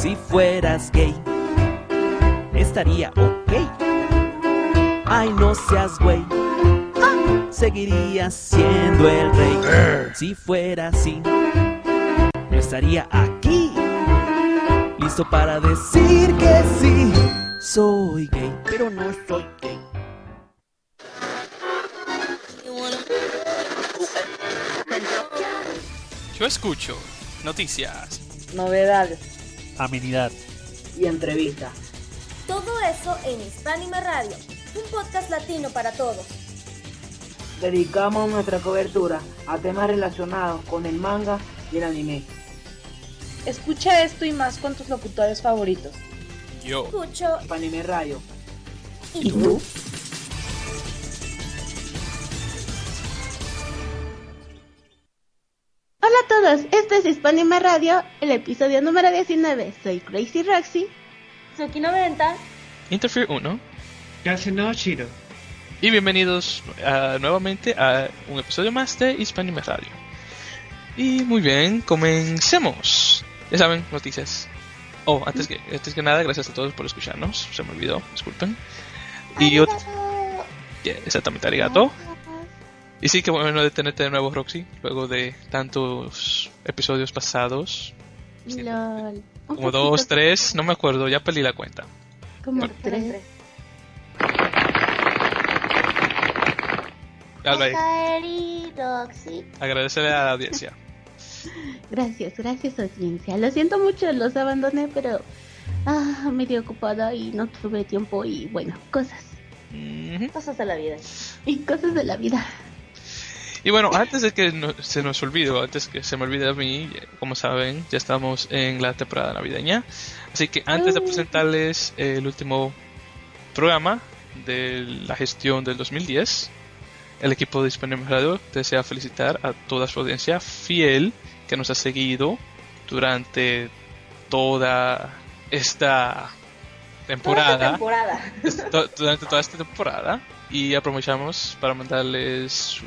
Si fueras gay, estaría ok. Ay, no seas güey. Seguirías siendo el rey. Si fuera así, no estaría aquí. Listo para decir que sí. Soy gay, pero no soy gay. Yo escucho noticias, novedades amenidad y entrevistas. Todo eso en Hispánima Radio, un podcast latino para todos. Dedicamos nuestra cobertura a temas relacionados con el manga y el anime. Escucha esto y más con tus locutores favoritos. yo. Escucho Anime Radio. y tú. Es Hispanima Radio, el episodio número 19. Soy Crazy Roxy. Suki 90. Interfere 1. no Chiro. Y bienvenidos ah, nuevamente a un episodio más de Hispanime Radio. Y muy bien, comencemos. Ya saben, noticias. Oh, antes que, antes que nada, gracias a todos por escucharnos. Se me olvidó, disculpen. Y ot- Yeah, exactamente, arigato. Y sí, que bueno de tenerte de nuevo, Roxy, luego de tantos episodios pasados. LOL. Como poquito- dos, tres, no me acuerdo, ya perdí la cuenta. Como Bueno. tres. Agradecerle a la audiencia. Gracias, gracias audiencia. Lo siento mucho, los abandoné, pero ah, medio ocupada y no tuve tiempo y bueno, cosas. Cosas de la vida. Y cosas de la vida. Y bueno, antes de que no- se nos olvide, antes que se me olvide a mí, como saben, ya estamos en la temporada navideña. Así que antes de presentarles el último programa de la gestión del 2010, el equipo de Hispanic Radio desea felicitar a toda su audiencia fiel que nos ha seguido durante toda esta temporada. Toda temporada. durante toda esta temporada y aprovechamos para mandarles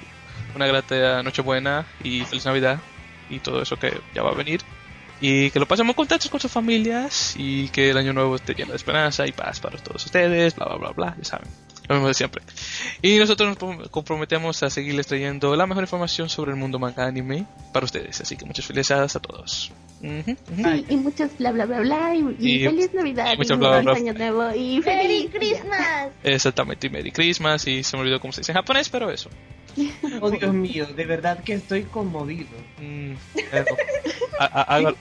una grata Nochebuena y feliz Navidad y todo eso que ya va a venir. Y que lo pasen muy contentos con sus familias y que el año nuevo esté lleno de esperanza y paz para todos ustedes, bla bla bla bla, ya saben, lo mismo de siempre. Y nosotros nos prom- comprometemos a seguirles trayendo la mejor información sobre el mundo manga anime para ustedes, así que muchas felicidades a todos. Sí, y muchos bla bla bla bla. Y, y Y- feliz Navidad. y Y, muchos bla, bla, bla. feliz Año Nuevo. Y ¡Merry feliz Christmas! Exactamente, y Merry Christmas y se me olvidó cómo se dice en japonés, pero eso. Oh Dios mío, de verdad que estoy conmovido. Mm, pero, ha- ha- haga,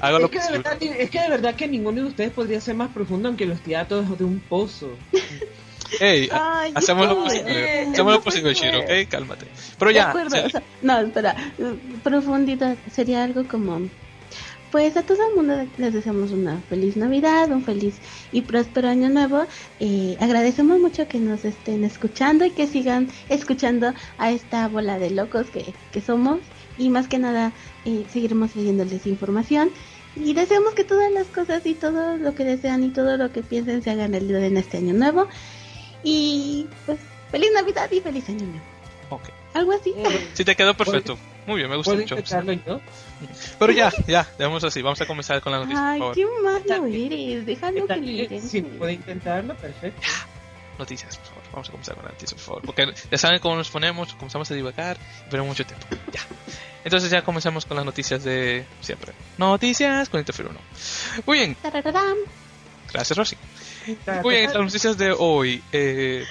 haga lo Es que, de verdad, es que de verdad que ninguno de ustedes podría ser más profundo aunque los teatros de un pozo. Ey, ha- Ay, hacemos lo posible. eh, Hacemos lo posible, Shiro, ok, cálmate. Pero ya, acuerdo, se- o sea, no, espera, profundidad sería algo como, pues a todo el mundo les deseamos una feliz Navidad, un feliz y próspero año nuevo. Eh, agradecemos mucho que nos estén escuchando y que sigan escuchando a esta bola de locos que, que somos y más que nada eh, seguiremos leyéndoles información. Y deseamos que todas las cosas y todo lo que desean y todo lo que piensen se hagan realidad en este año nuevo. Y pues feliz Navidad y feliz año nuevo. ok. Algo así. Sí, te quedó perfecto. Muy bien, me gusta ¿Puedo mucho. yo? Pero ya, ya, dejemos así. Vamos a comenzar con la noticia, Ay, por favor. qué malo eres. Déjalo Está que lo bien, intente. Si puede intentarlo, perfecto. Noticias, por favor. Vamos a comenzar con las noticias, por favor. Porque ya saben cómo nos ponemos, comenzamos a divagar y perdemos mucho tiempo. Ya. Entonces ya comenzamos con las noticias de siempre. Noticias con Interfere 1. Muy bien, gracias, Rosy. Muy bien, las noticias de hoy. eh,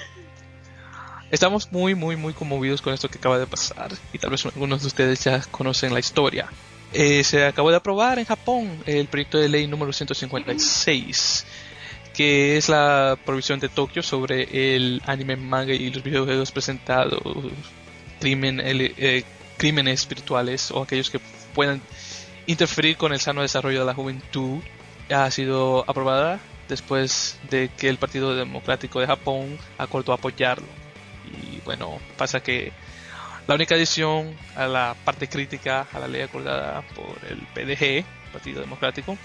estamos muy, muy, muy conmovidos con esto que acaba de pasar. Y tal vez algunos de ustedes ya conocen la historia. Eh, se acabó de aprobar en Japón el proyecto de ley número 156, que es la provisión de Tokio sobre el anime, manga y los videojuegos presentados, crimen, el- eh, crímenes espirituales o aquellos que puedan interferir con el sano desarrollo de la juventud. Ha sido aprobada después de que el Partido Democrático de Japón acordó apoyarlo. Y bueno, pasa que la única adición a la parte crítica a la ley acordada por el PDG, Partido Democrático,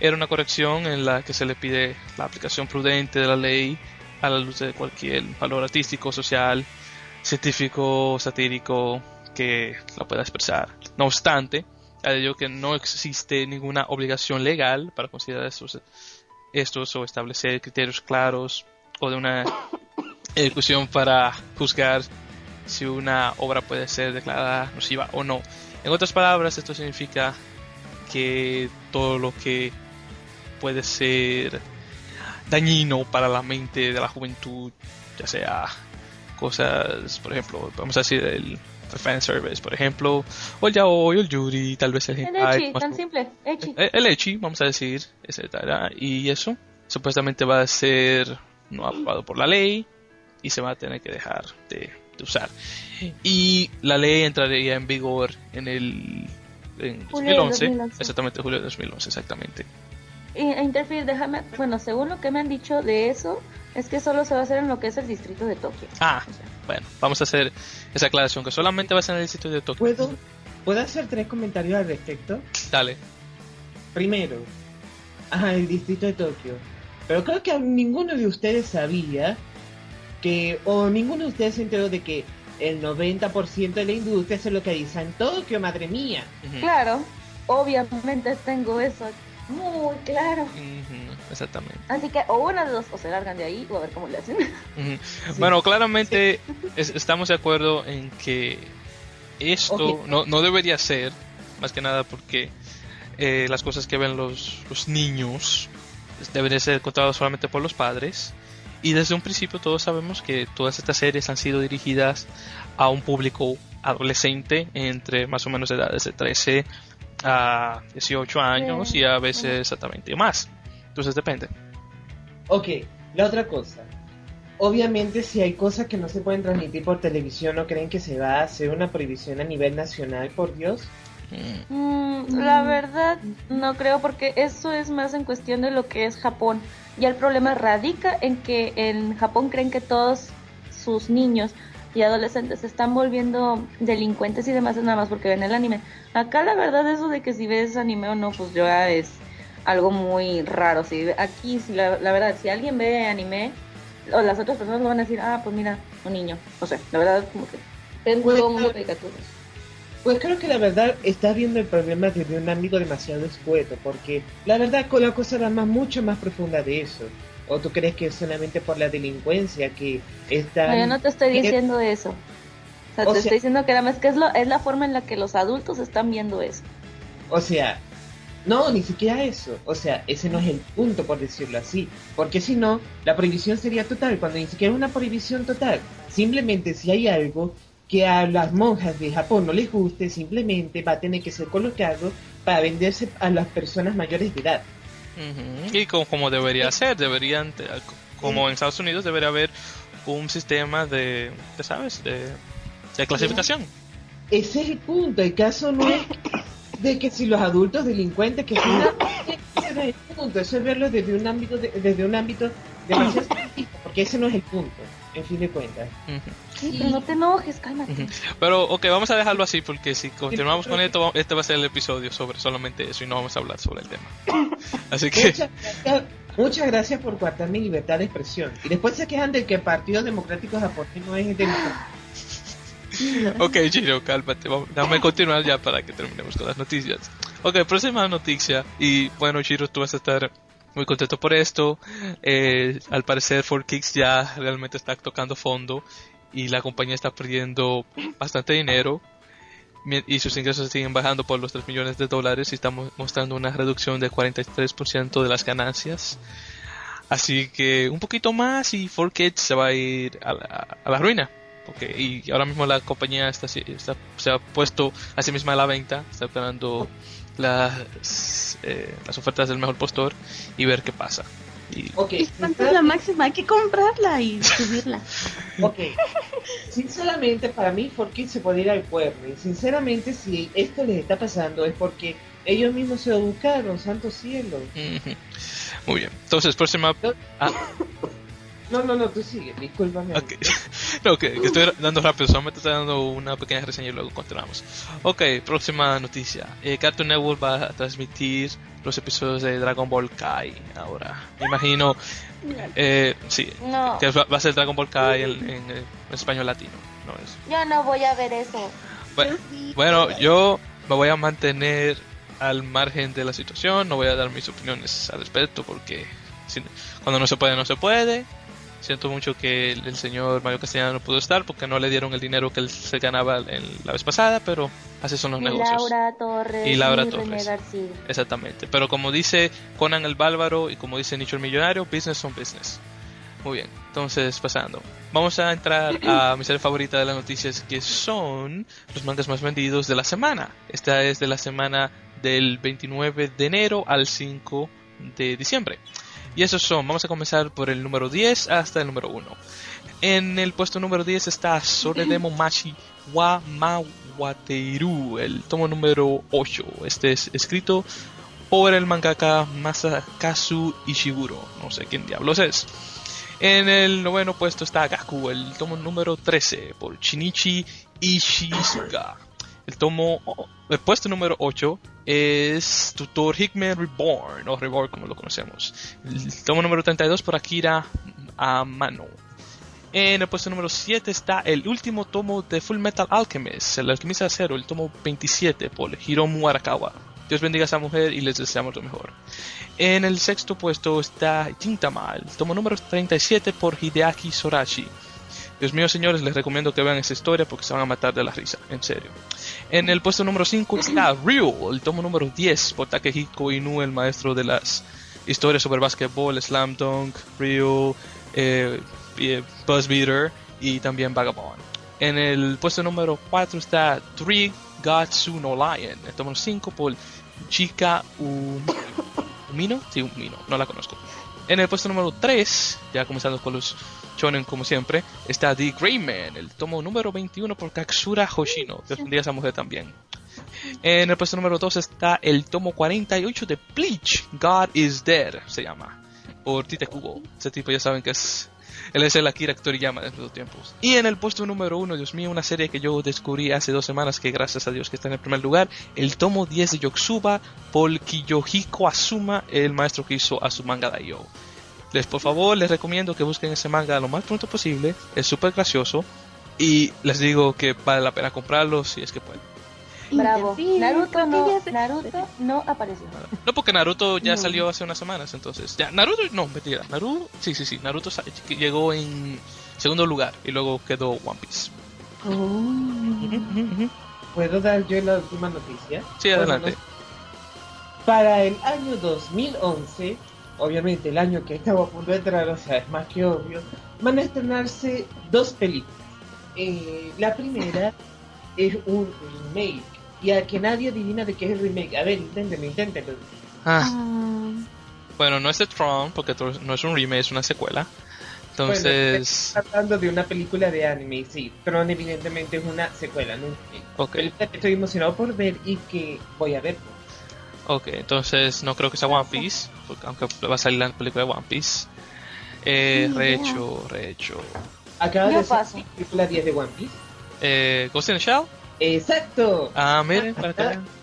era una corrección en la que se le pide la aplicación prudente de la ley a la luz de cualquier valor artístico, social, científico, satírico que la pueda expresar. No obstante, añadió que no existe ninguna obligación legal para considerar estos, estos o establecer criterios claros o de una ejecución para juzgar si una obra puede ser declarada nociva o no. En otras palabras, esto significa que todo lo que puede ser dañino para la mente de la juventud, ya sea cosas, por ejemplo, vamos a decir el, el fan service, por ejemplo, o el yaoi, o el yuri, tal vez el El hentai, echi, tan simple, echi. eh, el echi, vamos a decir, etcétera, y eso supuestamente va a ser no aprobado por la ley y se va a tener que dejar de, de usar. Y la ley entraría en vigor en el en Julio de 2011, 2011. exactamente julio de 2011, exactamente. Y, e Interfere, déjame, bueno, según lo que me han dicho de eso, es que solo se va a hacer en lo que es el distrito de Tokio. Ah, O sea, bueno, vamos a hacer esa aclaración que solamente va a ser en el sitio de Tokio. ¿Puedo, ¿Puedo hacer tres comentarios al respecto? Dale. Primero, ajá, el distrito de Tokio. Pero creo que ninguno de ustedes sabía que, o ninguno de ustedes se enteró de que el 90% de la industria se localiza en Tokio, madre mía. Claro, obviamente tengo eso muy claro. Exactamente. Así que o una de dos, o se largan de ahí o a ver cómo le hacen. Bueno, claramente es- estamos de acuerdo en que esto no, no debería ser, más que nada porque eh, las cosas que ven los, los niños deberían ser controladas solamente por los padres. Y desde un principio todos sabemos que todas estas series han sido dirigidas a un público adolescente entre más o menos edades de 13 a 18 años y a veces exactamente más. Entonces depende. Ok, la otra cosa. Obviamente si hay cosas que no se pueden transmitir por televisión, ¿no creen que se va a hacer una prohibición a nivel nacional, por Dios? Mm. Mm, la verdad, no creo porque eso es más en cuestión de lo que es Japón. Y el problema radica en que en Japón creen que todos sus niños y adolescentes se están volviendo delincuentes y demás nada más porque ven el anime. Acá la verdad eso de que si ves anime o no, pues ya es algo muy raro. Si aquí, si la, la verdad, si alguien ve anime, o las otras personas lo van a decir, ah, pues mira, un niño. O sea, la verdad, como que ven Pues, mundo caricaturas. Pues creo que la verdad está viendo el problema desde un ámbito demasiado escueto, porque la verdad con la cosa va más mucho más profunda de eso. ¿O tú crees que es solamente por la delincuencia que está... No, yo no te estoy diciendo eso. O sea, O te sea- estoy diciendo que nada más que es, lo, es la forma en la que los adultos están viendo eso. O sea, no, ni siquiera eso. O sea, ese no es el punto, por decirlo así. Porque si no, la prohibición sería total, cuando ni siquiera es una prohibición total. Simplemente si hay algo que a las monjas de Japón no les guste, simplemente va a tener que ser colocado para venderse a las personas mayores de edad. Y como, como debería ser, deberían, como en Estados Unidos debería haber un sistema de, de, ¿sabes? De, de clasificación. Ese es el punto. El caso no es de que si los adultos delincuentes que son ese no es el punto. Eso es verlo desde un ámbito de- desde un ámbito demasiado porque ese no es el punto, en fin de cuentas. Sí, pero no te enojes, cálmate. Pero, ok, vamos a dejarlo así porque si continuamos con esto, este va a ser el episodio sobre solamente eso y no vamos a hablar sobre el tema. Así que, Muchas gracias, muchas gracias por guardar mi libertad de expresión. Y después se quejan de que el Partido Democrático Japonés no es democrático. ok, Giro, cálmate. Vamos, déjame continuar ya para que terminemos con las noticias. Ok, próxima noticia. Y bueno, Giro, tú vas a estar muy contento por esto. Eh, al parecer, 4Kicks ya realmente está tocando fondo y la compañía está perdiendo bastante dinero. Y sus ingresos siguen bajando por los 3 millones de dólares y estamos mostrando una reducción del 43% de las ganancias. Así que un poquito más y 4Kids se va a ir a la, a la ruina. Okay, y ahora mismo la compañía está, está- se ha puesto a sí misma a la venta, está esperando las, eh, las ofertas del mejor postor y ver qué pasa. Y, Ok, ¿Cuánto es la máxima? Hay que comprarla y subirla. ok. Sinceramente, para mí, Forky se puede ir al cuerno. Y sinceramente, si esto les está pasando es porque ellos mismos se lo buscaron, santo cielo. Muy bien. Entonces, próxima. Ah, No, no, no, tú sigue, discúlpame. ok. no, que, que estoy dando rápido, solamente estoy dando una pequeña reseña y luego continuamos. Ok, próxima noticia. Eh, Cartoon Network va a transmitir los episodios de Dragon Ball Kai ahora. Me imagino. Eh, sí, No, que va, va a ser Dragon Ball Kai en, en, eh, español latino. No es. yo no voy a ver eso. Bueno, bueno, yo me voy a mantener al margen de la situación, no voy a dar mis opiniones al respecto porque cuando no se puede, no se puede. Siento mucho que el, el señor Mario Castellano no pudo estar porque no le dieron el dinero que él se ganaba en la vez pasada, pero así son los Y negocios. Laura Torres Y Laura Torres. Exactamente. Pero como dice Conan el Bárbaro y como dice Nicho el Millonario, business son business. Muy bien. Entonces, pasando. Vamos a entrar a mi serie favorita de las noticias, que son los mangas más vendidos de la semana. Esta es de la semana del 29 de enero al 5 de diciembre. Y esos son, vamos a comenzar por el número 10 hasta el número 1. En el puesto número 10 está Soredemo Machi wa Mawateiru, el tomo número 8. Este es escrito por el mangaka Masakazu Ishiguro. No sé quién diablos es. En el noveno puesto está Gaku, el tomo número 13, por Shinichi Ishizuka. El tomo, el puesto número 8 es Tutor Hickman Reborn, o Reborn como lo conocemos. El tomo número 32 por Akira Amano. En el puesto número 7 está el último tomo de Full Metal Alchemist, el alquimista de el tomo 27 por Hiromu Arakawa. Dios bendiga a esa mujer y les deseamos lo mejor. En el sexto puesto está Gintama, el tomo número 37 por Hideaki Sorachi. Dios mío, señores, les recomiendo que vean esa historia porque se van a matar de la risa, en serio. En el puesto número 5 está Real, el tomo número 10 por Takehiko Inu, el maestro de las historias sobre básquetbol, Slam Dunk, Real, eh, eh, Buzz Beater y también Vagabond. En el puesto número 4 está Three Gatsu no Lion, el tomo 5 por Chika Um- Umino, sí, Umino, no la conozco. En el puesto número 3, ya comenzando con los shonen como siempre, está The Grey Man, el tomo número 21 por Katsura Hoshino. Dios bendiga a esa mujer también. En el puesto número 2 está el tomo 48 de Bleach, God is Dead, se llama. Por Tite Kubo. Ese tipo ya saben que es. Él es el Akira Toriyama de los tiempos. Y en el puesto número 1, Dios mío, una serie que yo descubrí hace dos semanas, que gracias a Dios que está en el primer lugar, el tomo 10 de Yotsuba por Kiyohiko Asuma, el maestro que hizo Asumanga Daioh. Les, por favor, les recomiendo que busquen ese manga lo más pronto posible. Es súper gracioso. Y les digo que vale la pena comprarlo si es que pueden. Bravo. Interfín, Naruto no. Naruto no apareció. No, porque Naruto ya No. salió hace unas semanas, entonces. Ya, Naruto, no, mentira. Naruto, sí, sí, sí. Naruto llegó en segundo lugar y luego quedó One Piece. Oh. ¿Puedo dar yo la última noticia? Sí, Bueno, adelante. no- Para el año 2011, obviamente el año que estaba a punto de entrar, o sea, es más que obvio, van a estrenarse dos películas. Eh, la primera es un remake. Y a que nadie adivina de qué es el remake. A ver, inténtenlo, inténtenlo. Ah, Ah, bueno, no es de Tron, porque no es un remake, es una secuela. Bueno, Entonces, estoy hablando de una película de anime, sí. Tron evidentemente es una secuela, no que estoy emocionado por ver y que voy a ver. ok, entonces no creo que sea One Piece, porque aunque va a salir la película de One Piece. Eh, idea. rehecho, rehecho. Acaba de paso. la película 10 de One Piece. Eh, Ghost in the Shell. Exacto. Ah, miren, para.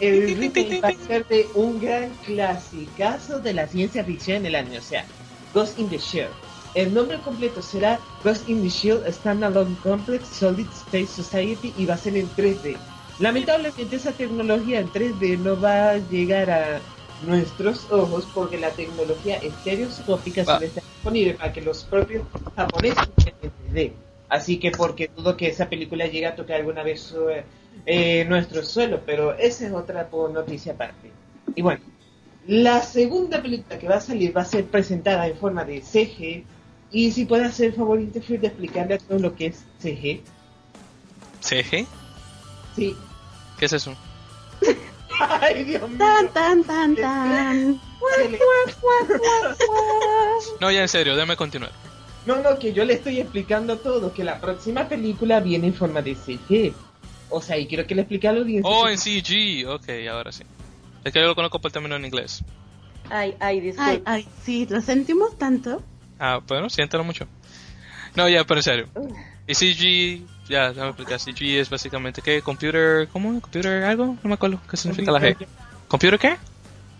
El remake va a ser de un gran clasicazo de la ciencia ficción en el año, o sea, Ghost in the Shell. El nombre completo será Ghost in the Shell Standalone Complex Solid Space Society y va a ser en 3D. Lamentablemente esa tecnología en 3D no va a llegar a nuestros ojos porque la tecnología estereoscópica Va. solo está disponible para que los propios japoneses vean en 3D. Así que porque dudo que esa película llegue a tocar alguna vez sobre, eh, nuestro suelo, pero esa es otra po- noticia aparte. Y bueno, la segunda película que va a salir va a ser presentada en forma de CG. Y si puede hacer el favor, Interfere, de explicarle a todos lo que es CG. CG. Sí. ¿Qué es eso? Ay, Dios mío. Tan, tan, tan, tan. No, ya en serio, déjame continuar. No, no, que yo le estoy explicando todo, que la próxima película viene en forma de CG. O sea, y quiero que le explique a la audiencia. Oh, que- en CG. Ok, ahora sí. Es que yo lo conozco por el término en inglés. Ay, ay, disculpe. Ay, ay, sí, lo sentimos tanto. Ah, bueno, siéntalo mucho. No, ya, pero en serio. Y CG, ya, déjame explicar. CG es básicamente, ¿qué? Computer, ¿cómo? ¿Computer algo? No me acuerdo. ¿Qué significa la G? ¿Computer qué?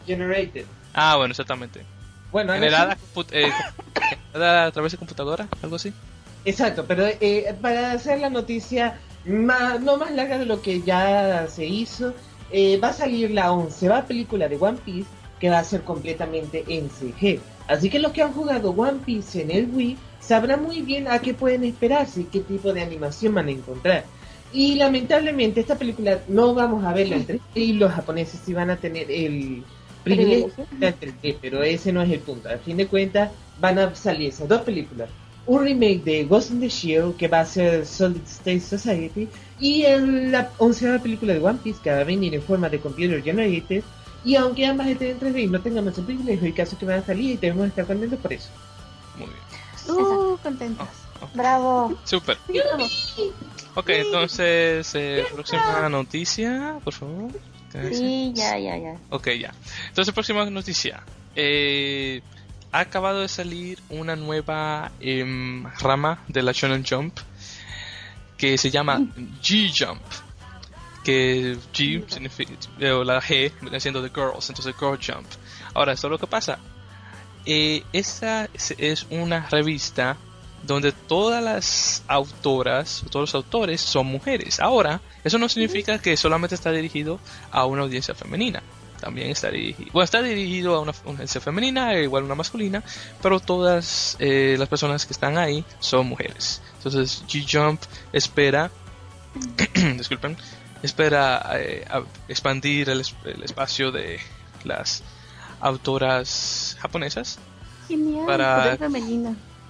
Generated. Ah, bueno, exactamente. Bueno, Generada, compu- eh, generada a través de computadora, algo así. Exacto, pero eh, para hacer la noticia más, no más larga de lo que ya se hizo. Eh, va a salir la onceava película de One Piece que va a ser completamente en CG. Así que los que han jugado One Piece en el Wii sabrán muy bien a qué pueden esperarse y qué tipo de animación van a encontrar. Y lamentablemente esta película no vamos a verla en 3D y los japoneses sí van a tener el privilegio de la 3D, pero ese no es el punto. Al fin de cuentas van a salir esas dos películas. Un remake de Ghost in the Shield que va a ser Solid State Society y en la onceava película de One Piece que va a venir en forma de computer generated y aunque ambas estén en 3D y no tengamos el privilegio, hay casos que van a salir y debemos estar contentos por eso. Muy bien. Uh, contentos. Bravo. Super. Ok, entonces, eh, próxima noticia, por favor. Sí, ya, ya, ya. Ok, ya. Entonces, próxima noticia. Eh, ha acabado de salir una nueva em, rama de la Shonen Jump que se llama G-Jump. Que G significa, eh, o la G viene siendo de girls, entonces Girl Jump. Ahora, esto es lo que pasa. Eh, esta es- es una revista donde todas las autoras, todos los autores son mujeres. Ahora, eso no significa que solamente está dirigido a una audiencia femenina. También está dirigido, bueno, está dirigido a una una audiencia femenina, e igual una masculina, pero todas eh, las personas que están ahí son mujeres. Entonces, G-Jump espera, disculpen, espera eh, expandir el, el espacio de las autoras japonesas Genial. Para-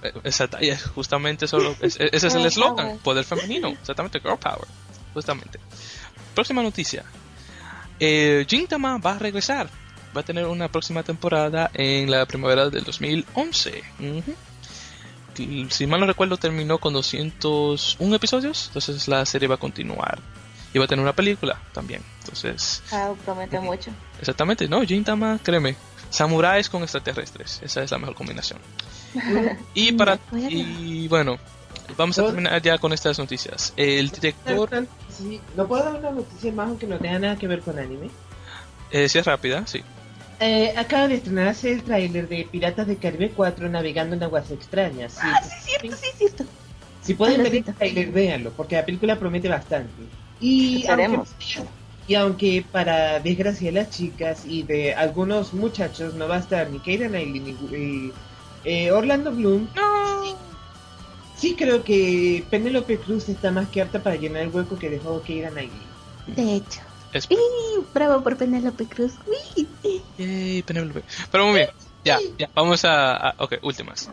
femenino. eh, es justamente solo, es- es- ese es el eslogan, poder femenino, exactamente, girl power, justamente. Próxima noticia, eh, Gintama va a regresar, va a tener una próxima temporada en la primavera del 2011. Ujú. Y Si mal no recuerdo terminó con 201 episodios, entonces la serie va a continuar. Y va a tener una película también, entonces... Ah, promete mucho. Exactamente, no, Gintama, créeme. Samuráis con extraterrestres, esa es la mejor combinación. Y para De acuerdo. y bueno, vamos a terminar ya con estas noticias. El director, Sí, no puedo dar una noticia más aunque no tenga nada que ver con anime. eh, si es rápida, sí. Eh, acaba de estrenarse el tráiler de Piratas del Caribe 4 navegando en aguas extrañas. Sí, Ah, sí, es cierto, sí, es cierto. Si pueden ver el tráiler, véanlo, porque la película promete bastante. Y aunque, y aunque para desgracia de las chicas y de algunos muchachos no va a estar ni Keira Knightley ni eh, Orlando Bloom, sí creo que Penélope Cruz está más que apta para llenar el hueco que dejó Keira Knightley. De hecho. Es, bravo por Penélope Cruz. Yay, Penélope. Pero muy bien, ya, ya, vamos a, a- ok, últimas.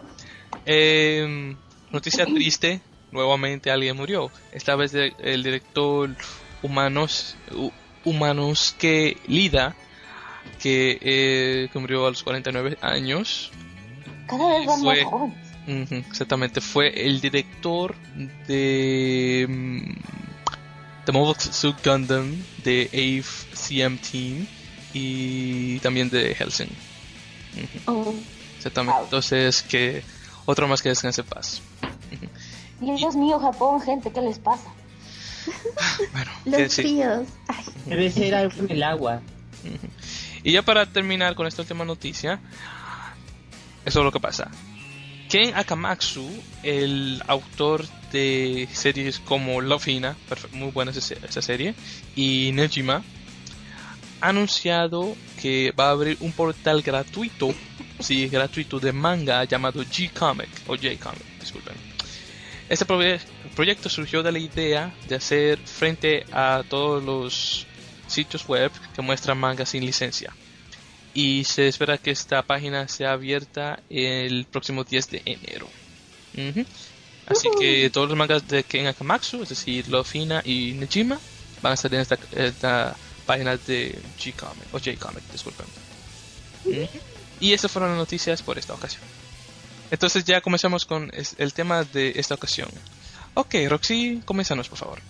Eh, noticia triste, nuevamente alguien murió. Esta vez de- el director Humanos, Hu- Humanos que Lida, que, eh, que murió a los 49 años. Cada vez van Fue- más jóvenes. Exactamente, fue el director de mm, The Mobile Suit Gundam, de AVE CM Team y también de Helsing. Oh, Exactamente, entonces que otro más que descanse paz. Dios mío, Japón, gente, ¿qué les pasa? Bueno, los. Ay, Debe ser algo en el agua. Y ya para terminar con esta última noticia, eso es lo que pasa. Ken Akamatsu, el autor de series como Love Hina, muy buena esa, se- esa serie, y Nejima, ha anunciado que va a abrir un portal gratuito, sí, gratuito de manga llamado G-Comic, o J-Comic, disculpen. Este proye- proyecto surgió de la idea de hacer frente a todos los sitios web que muestran manga sin licencia. Y se espera que esta página sea abierta el próximo 10 de enero. Así que todos los mangas de Ken Akamatsu, es decir, Lofina y Nejima, van a estar en esta, esta página de G-Comic, o J-Comic, disculpen. Y estas fueron las noticias por esta ocasión. Entonces ya comenzamos con el tema de esta ocasión. Ok, Roxy, comienzanos por favor.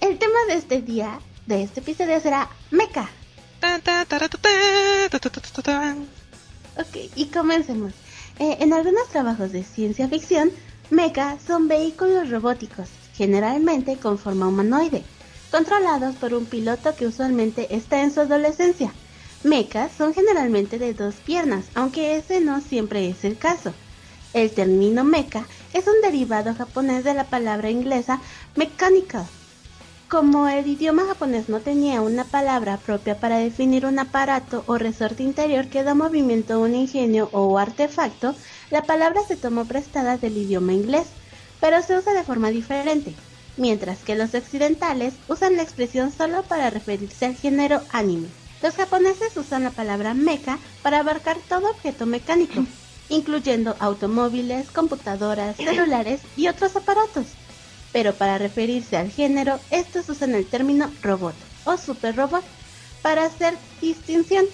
El tema de este día, de este episodio será Mecha. Ok, y comencemos. Eh, en algunos trabajos de ciencia ficción, mecha son vehículos robóticos, generalmente con forma humanoide, controlados por un piloto que usualmente está en su adolescencia. Mechas son generalmente de dos piernas, aunque ese no siempre es el caso. El término mecha es un derivado japonés de la palabra inglesa mechanical, Como el idioma japonés no tenía una palabra propia para definir un aparato o resorte interior que da movimiento a un ingenio o artefacto, la palabra se tomó prestada del idioma inglés, pero se usa de forma diferente, mientras que los occidentales usan la expresión solo para referirse al género anime. Los japoneses usan la palabra mecha para abarcar todo objeto mecánico, incluyendo automóviles, computadoras, celulares y otros aparatos pero para referirse al género, estos usan el término robot o super robot para hacer distinción.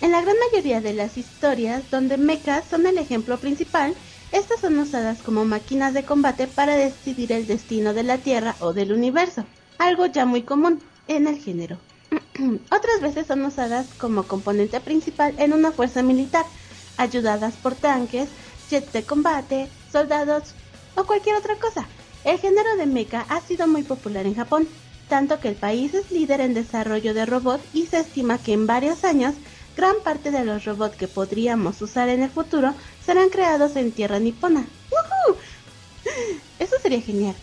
En la gran mayoría de las historias donde mechas son el ejemplo principal, estas son usadas como máquinas de combate para decidir el destino de la Tierra o del universo, algo ya muy común en el género. Otras veces son usadas como componente principal en una fuerza militar, ayudadas por tanques, jets de combate, soldados o cualquier otra cosa. El género de mecha ha sido muy popular en Japón, tanto que el país es líder en desarrollo de robots y se estima que en varios años gran parte de los robots que podríamos usar en el futuro serán creados en tierra nipona. ¡Woohoo! Eso sería genial.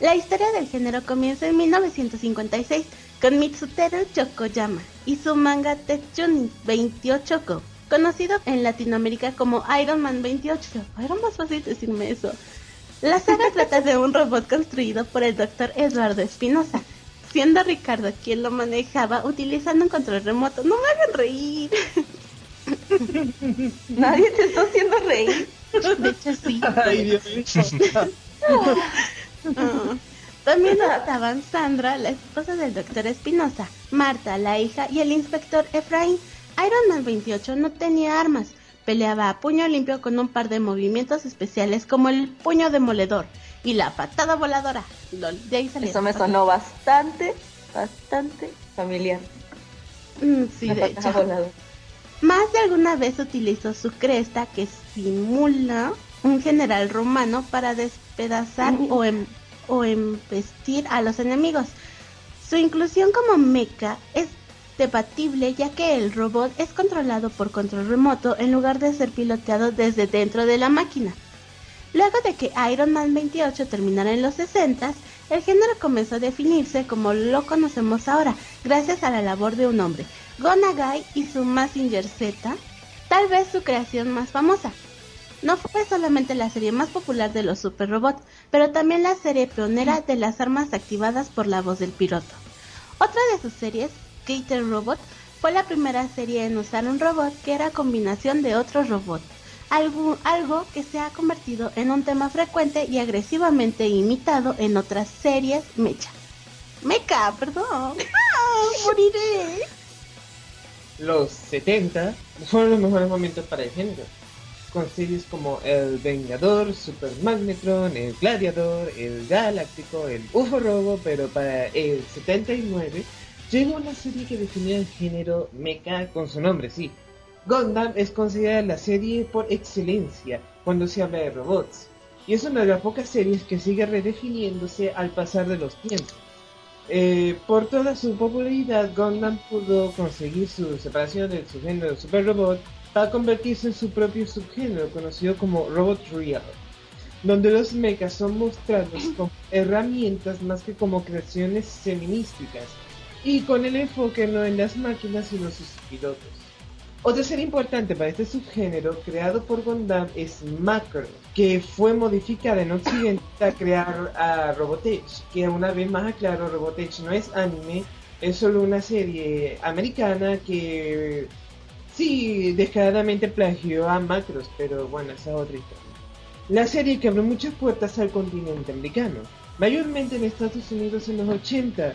La historia del género comienza en 1956 con Mitsutero Chokoyama y su manga Tetsunin 28 conocido en Latinoamérica como Iron Man 28. Era más fácil decirme eso. La saga trata de un robot construido por el doctor Eduardo Espinosa, siendo Ricardo quien lo manejaba utilizando un control remoto. No me hagan reír. Nadie te está haciendo reír. De hecho, sí. Ay, Dios mío. Ah. También estaban Sandra, la esposa del doctor Espinosa, Marta, la hija, y el inspector Efraín. Iron Man 28 no tenía armas, Peleaba a puño limpio con un par de movimientos especiales como el puño demoledor y la patada voladora. Lol, de ahí salió. Eso me sonó bastante, bastante familiar. Mm, sí, La de hecho. voladora. Más de alguna vez utilizó su cresta que simula un general romano para despedazar o, em- o embestir a los enemigos. Su inclusión como mecha es debatible ya que el robot es controlado por control remoto en lugar de ser piloteado desde dentro de la máquina. Luego de que Iron Man 28 terminara en los 60, el género comenzó a definirse como lo conocemos ahora, gracias a la labor de un hombre, Gonagai y su Massinger Z, tal vez su creación más famosa. No fue solamente la serie más popular de los super robots, pero también la serie pionera de las armas activadas por la voz del piloto. Otra de sus series, Gator Robot, fue la primera serie en usar un robot que era combinación de otros robots, algo, algo que se ha convertido en un tema frecuente y agresivamente imitado en otras series mecha. Mecha, perdón. ¡Ah, moriré! Los 70 fueron los mejores momentos para el género. Con series como El Vengador, Super Magnetron, El Gladiador, El Galáctico, El UFO Robo, pero para el 79 llegó una serie que definía el género mecha con su nombre, sí. Gundam es considerada la serie por excelencia cuando se habla de robots, y es una de las pocas series que sigue redefiniéndose al pasar de los tiempos. Eh, por toda su popularidad, Gundam pudo conseguir su separación del subgénero Super Robot para convertirse en su propio subgénero conocido como Robot Real, donde los mechas son mostrados como herramientas más que como creaciones feminísticas y con el enfoque no en las máquinas sino sus pilotos. Otra serie importante para este subgénero creado por Gundam es Macro, que fue modificada en Occidente para crear a Robotech, que una vez más aclaro, Robotech no es anime, es solo una serie americana que sí, descaradamente plagió a Macros, pero bueno, esa es otra historia. La serie que abrió muchas puertas al continente americano, mayormente en Estados Unidos en los 80.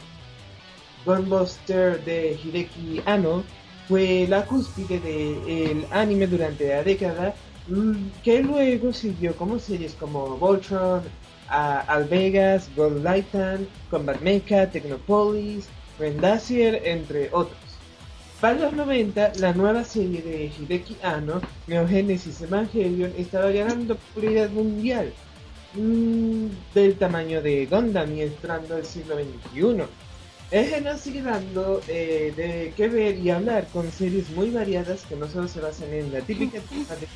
Gunbuster de Hideki Anno fue la cúspide del anime durante la década, mm, que luego siguió como series como Voltron, Al Vegas, Gold Titan, Combat Mecha, Technopolis, Rendacier, entre otros. Para los 90, la nueva serie de Hideki Anno, Neo Genesis Evangelion, estaba ganando popularidad mundial, mm, del tamaño de Gundam y entrando al siglo XXI. Género sigue dando eh, de qué ver y hablar con series muy variadas que no solo se basan en la típica de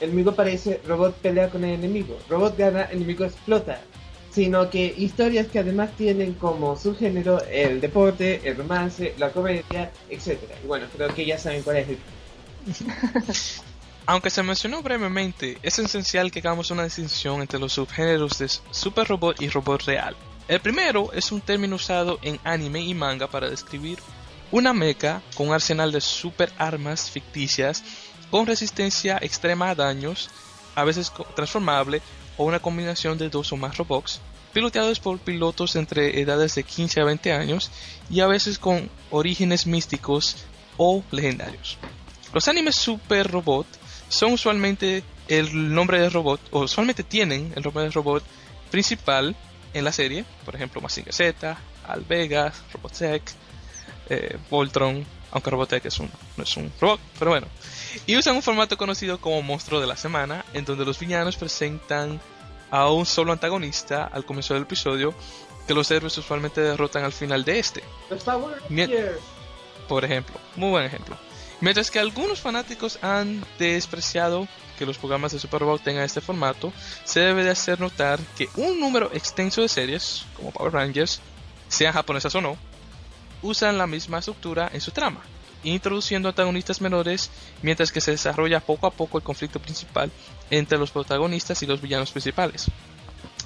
el enemigo aparece, robot pelea con el enemigo, robot gana, enemigo explota. sino que historias que además tienen como subgénero el deporte, el romance, la comedia, etcétera. Y bueno, creo que ya saben cuál es el... Aunque se mencionó brevemente, es esencial que hagamos una distinción entre los subgéneros de super robot y robot real. El primero es un término usado en anime y manga para describir una mecha con un arsenal de super armas ficticias con resistencia extrema a daños, a veces transformable o una combinación de dos o más robots, piloteados por pilotos entre edades de 15 a 20 años y a veces con orígenes místicos o legendarios. Los animes Super Robot son usualmente el nombre de robot, o usualmente tienen el nombre de robot principal en la serie, por ejemplo Mazinger Z, Alvega, Robotech, eh, Voltron, aunque Robotech es un, no es un robot, pero bueno. Y usan un formato conocido como monstruo de la semana, en donde los villanos presentan a un solo antagonista al comienzo del episodio, que los héroes usualmente derrotan al final de este. Por ejemplo, muy buen ejemplo. Mientras que algunos fanáticos han despreciado que los programas de Super Robot tengan este formato, se debe de hacer notar que un número extenso de series, como Power Rangers, sean japonesas o no, usan la misma estructura en su trama, introduciendo antagonistas menores mientras que se desarrolla poco a poco el conflicto principal entre los protagonistas y los villanos principales.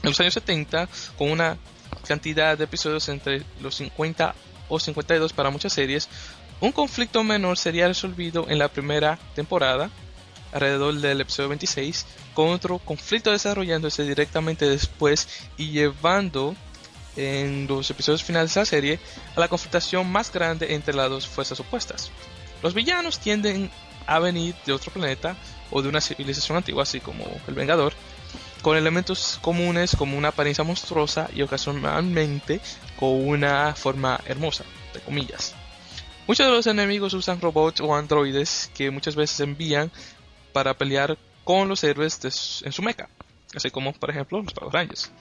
En los años 70, con una cantidad de episodios entre los 50 o 52 para muchas series, un conflicto menor sería resolvido en la primera temporada, alrededor del episodio 26, con otro conflicto desarrollándose directamente después y llevando en los episodios finales de la serie a la confrontación más grande entre las dos fuerzas opuestas. Los villanos tienden a venir de otro planeta o de una civilización antigua, así como el Vengador, con elementos comunes como una apariencia monstruosa y ocasionalmente con una forma hermosa, de comillas. Muchos de los enemigos usan robots o androides que muchas veces envían para pelear con los héroes en su mecha, así como por ejemplo los Power Rangers.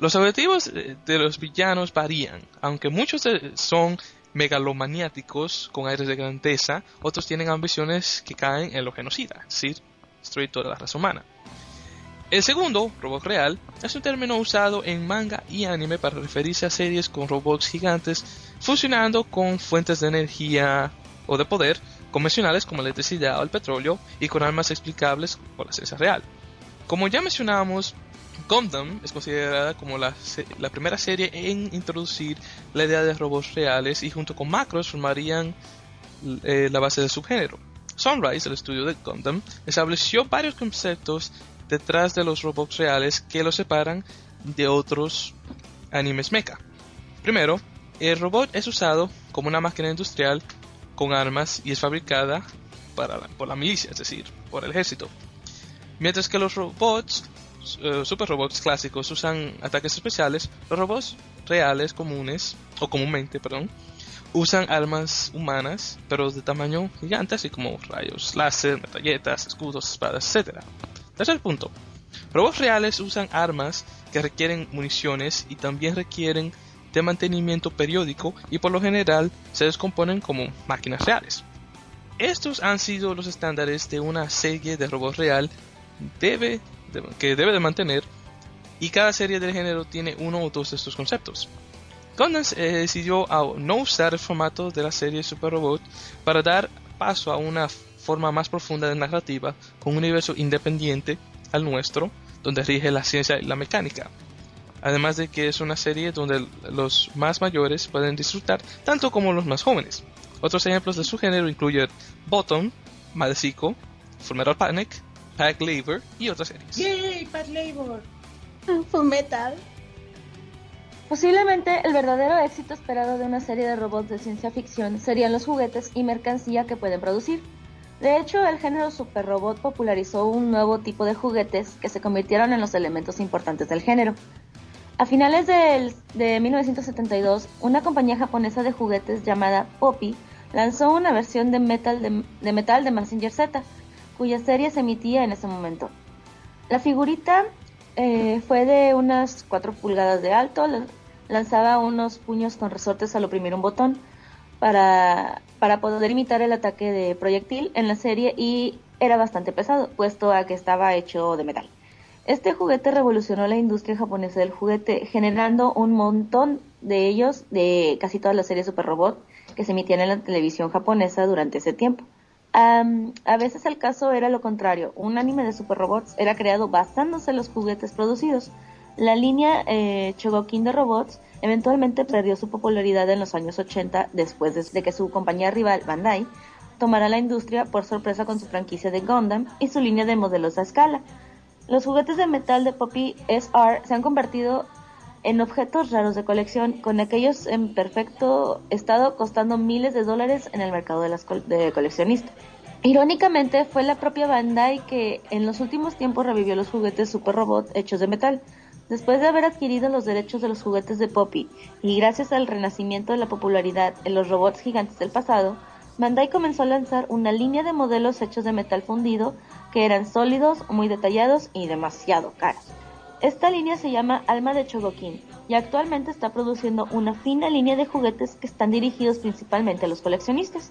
Los objetivos de los villanos varían, aunque muchos son megalomaniáticos con aires de grandeza, otros tienen ambiciones que caen en lo genocida, es decir, destruir toda la raza humana. El segundo, robot real, es un término usado en manga y anime para referirse a series con robots gigantes funcionando con fuentes de energía o de poder convencionales como la electricidad o el petróleo y con armas explicables por la ciencia real. Como ya mencionamos, Gundam es considerada como la, primera serie en introducir la idea de robots reales y junto con Macros formarían eh, la base del subgénero. Sunrise, el estudio de Gundam, estableció varios conceptos detrás de los robots reales que los separan de otros animes mecha. Primero, el robot es usado como una máquina industrial con armas y es fabricada por la milicia, es decir, por el ejército. Mientras que los robots, eh, super robots clásicos usan ataques especiales, los robots reales comunes, o comúnmente, perdón, usan armas humanas, pero de tamaño gigante, así como rayos láser, metralletas, escudos, espadas, etc. Tercer punto. Robots reales usan armas que requieren municiones y también requieren de mantenimiento periódico y por lo general se descomponen como máquinas reales. Estos han sido los estándares de una serie de robots real debe que debe de mantener y cada serie del género tiene uno o dos de estos conceptos. Gundam eh, decidió no usar el formato de la serie Super Robot para dar paso a una forma más profunda de narrativa con un universo independiente al nuestro, donde rige la ciencia y la mecánica. Además de que es una serie donde los más mayores pueden disfrutar tanto como los más jóvenes. Otros ejemplos de su género incluyen Bottom, Madecico, Fullmetal Panic, Pack Labor y otras series. ¡Yay! Pack Labor. Full Metal. Posiblemente el verdadero éxito esperado de una serie de robots de ciencia ficción serían los juguetes y mercancía que pueden producir. De hecho, el género super robot popularizó un nuevo tipo de juguetes que se convirtieron en los elementos importantes del género. A finales de 1972, una compañía japonesa de juguetes llamada Poppy lanzó una versión de metal de, metal de Z, cuya serie se emitía en ese momento. La figurita eh, fue de unas 4 pulgadas de alto, lanzaba unos puños con resortes al oprimir un botón para, para poder imitar el ataque de proyectil en la serie y era bastante pesado, puesto a que estaba hecho de metal. Este juguete revolucionó la industria japonesa del juguete, generando un montón de ellos de casi todas las series Super Robot que se emitían en la televisión japonesa durante ese tiempo. a veces el caso era lo contrario, un anime de super robots era creado basándose en los juguetes producidos. La línea eh, Chogokin de robots eventualmente perdió su popularidad en los años 80 después de que su compañía rival Bandai tomara la industria por sorpresa con su franquicia de Gundam y su línea de modelos a escala. Los juguetes de metal de Poppy SR se han convertido en objetos raros de colección, con aquellos en perfecto estado costando miles de dólares en el mercado de, las de coleccionistas. Irónicamente, fue la propia Bandai que en los últimos tiempos revivió los juguetes Super Robot hechos de metal. Después de haber adquirido los derechos de los juguetes de Poppy y gracias al renacimiento de la popularidad en los robots gigantes del pasado, Bandai comenzó a lanzar una línea de modelos hechos de metal fundido que eran sólidos, muy detallados y demasiado caros. Esta línea se llama Alma de Chogokin y actualmente está produciendo una fina línea de juguetes que están dirigidos principalmente a los coleccionistas.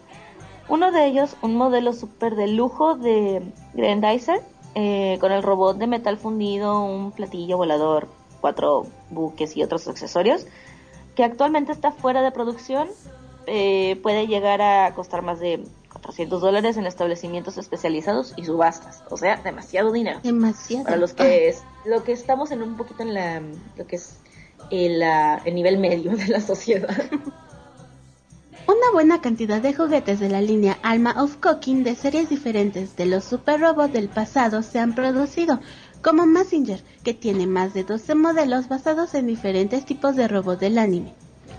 Uno de ellos, un modelo súper de lujo de Grandizer, eh, con el robot de metal fundido, un platillo volador, cuatro buques y otros accesorios, que actualmente está fuera de producción, eh, puede llegar a costar más de 400 dólares en establecimientos especializados y subastas. O sea, demasiado dinero. Demasiado. Para los que ah. es, lo que estamos en un poquito en la, lo que es el, el nivel medio de la sociedad. Una buena cantidad de juguetes de la línea Alma of Cooking de series diferentes de los super robots del pasado se han producido, como Messenger, que tiene más de 12 modelos basados en diferentes tipos de robots del anime.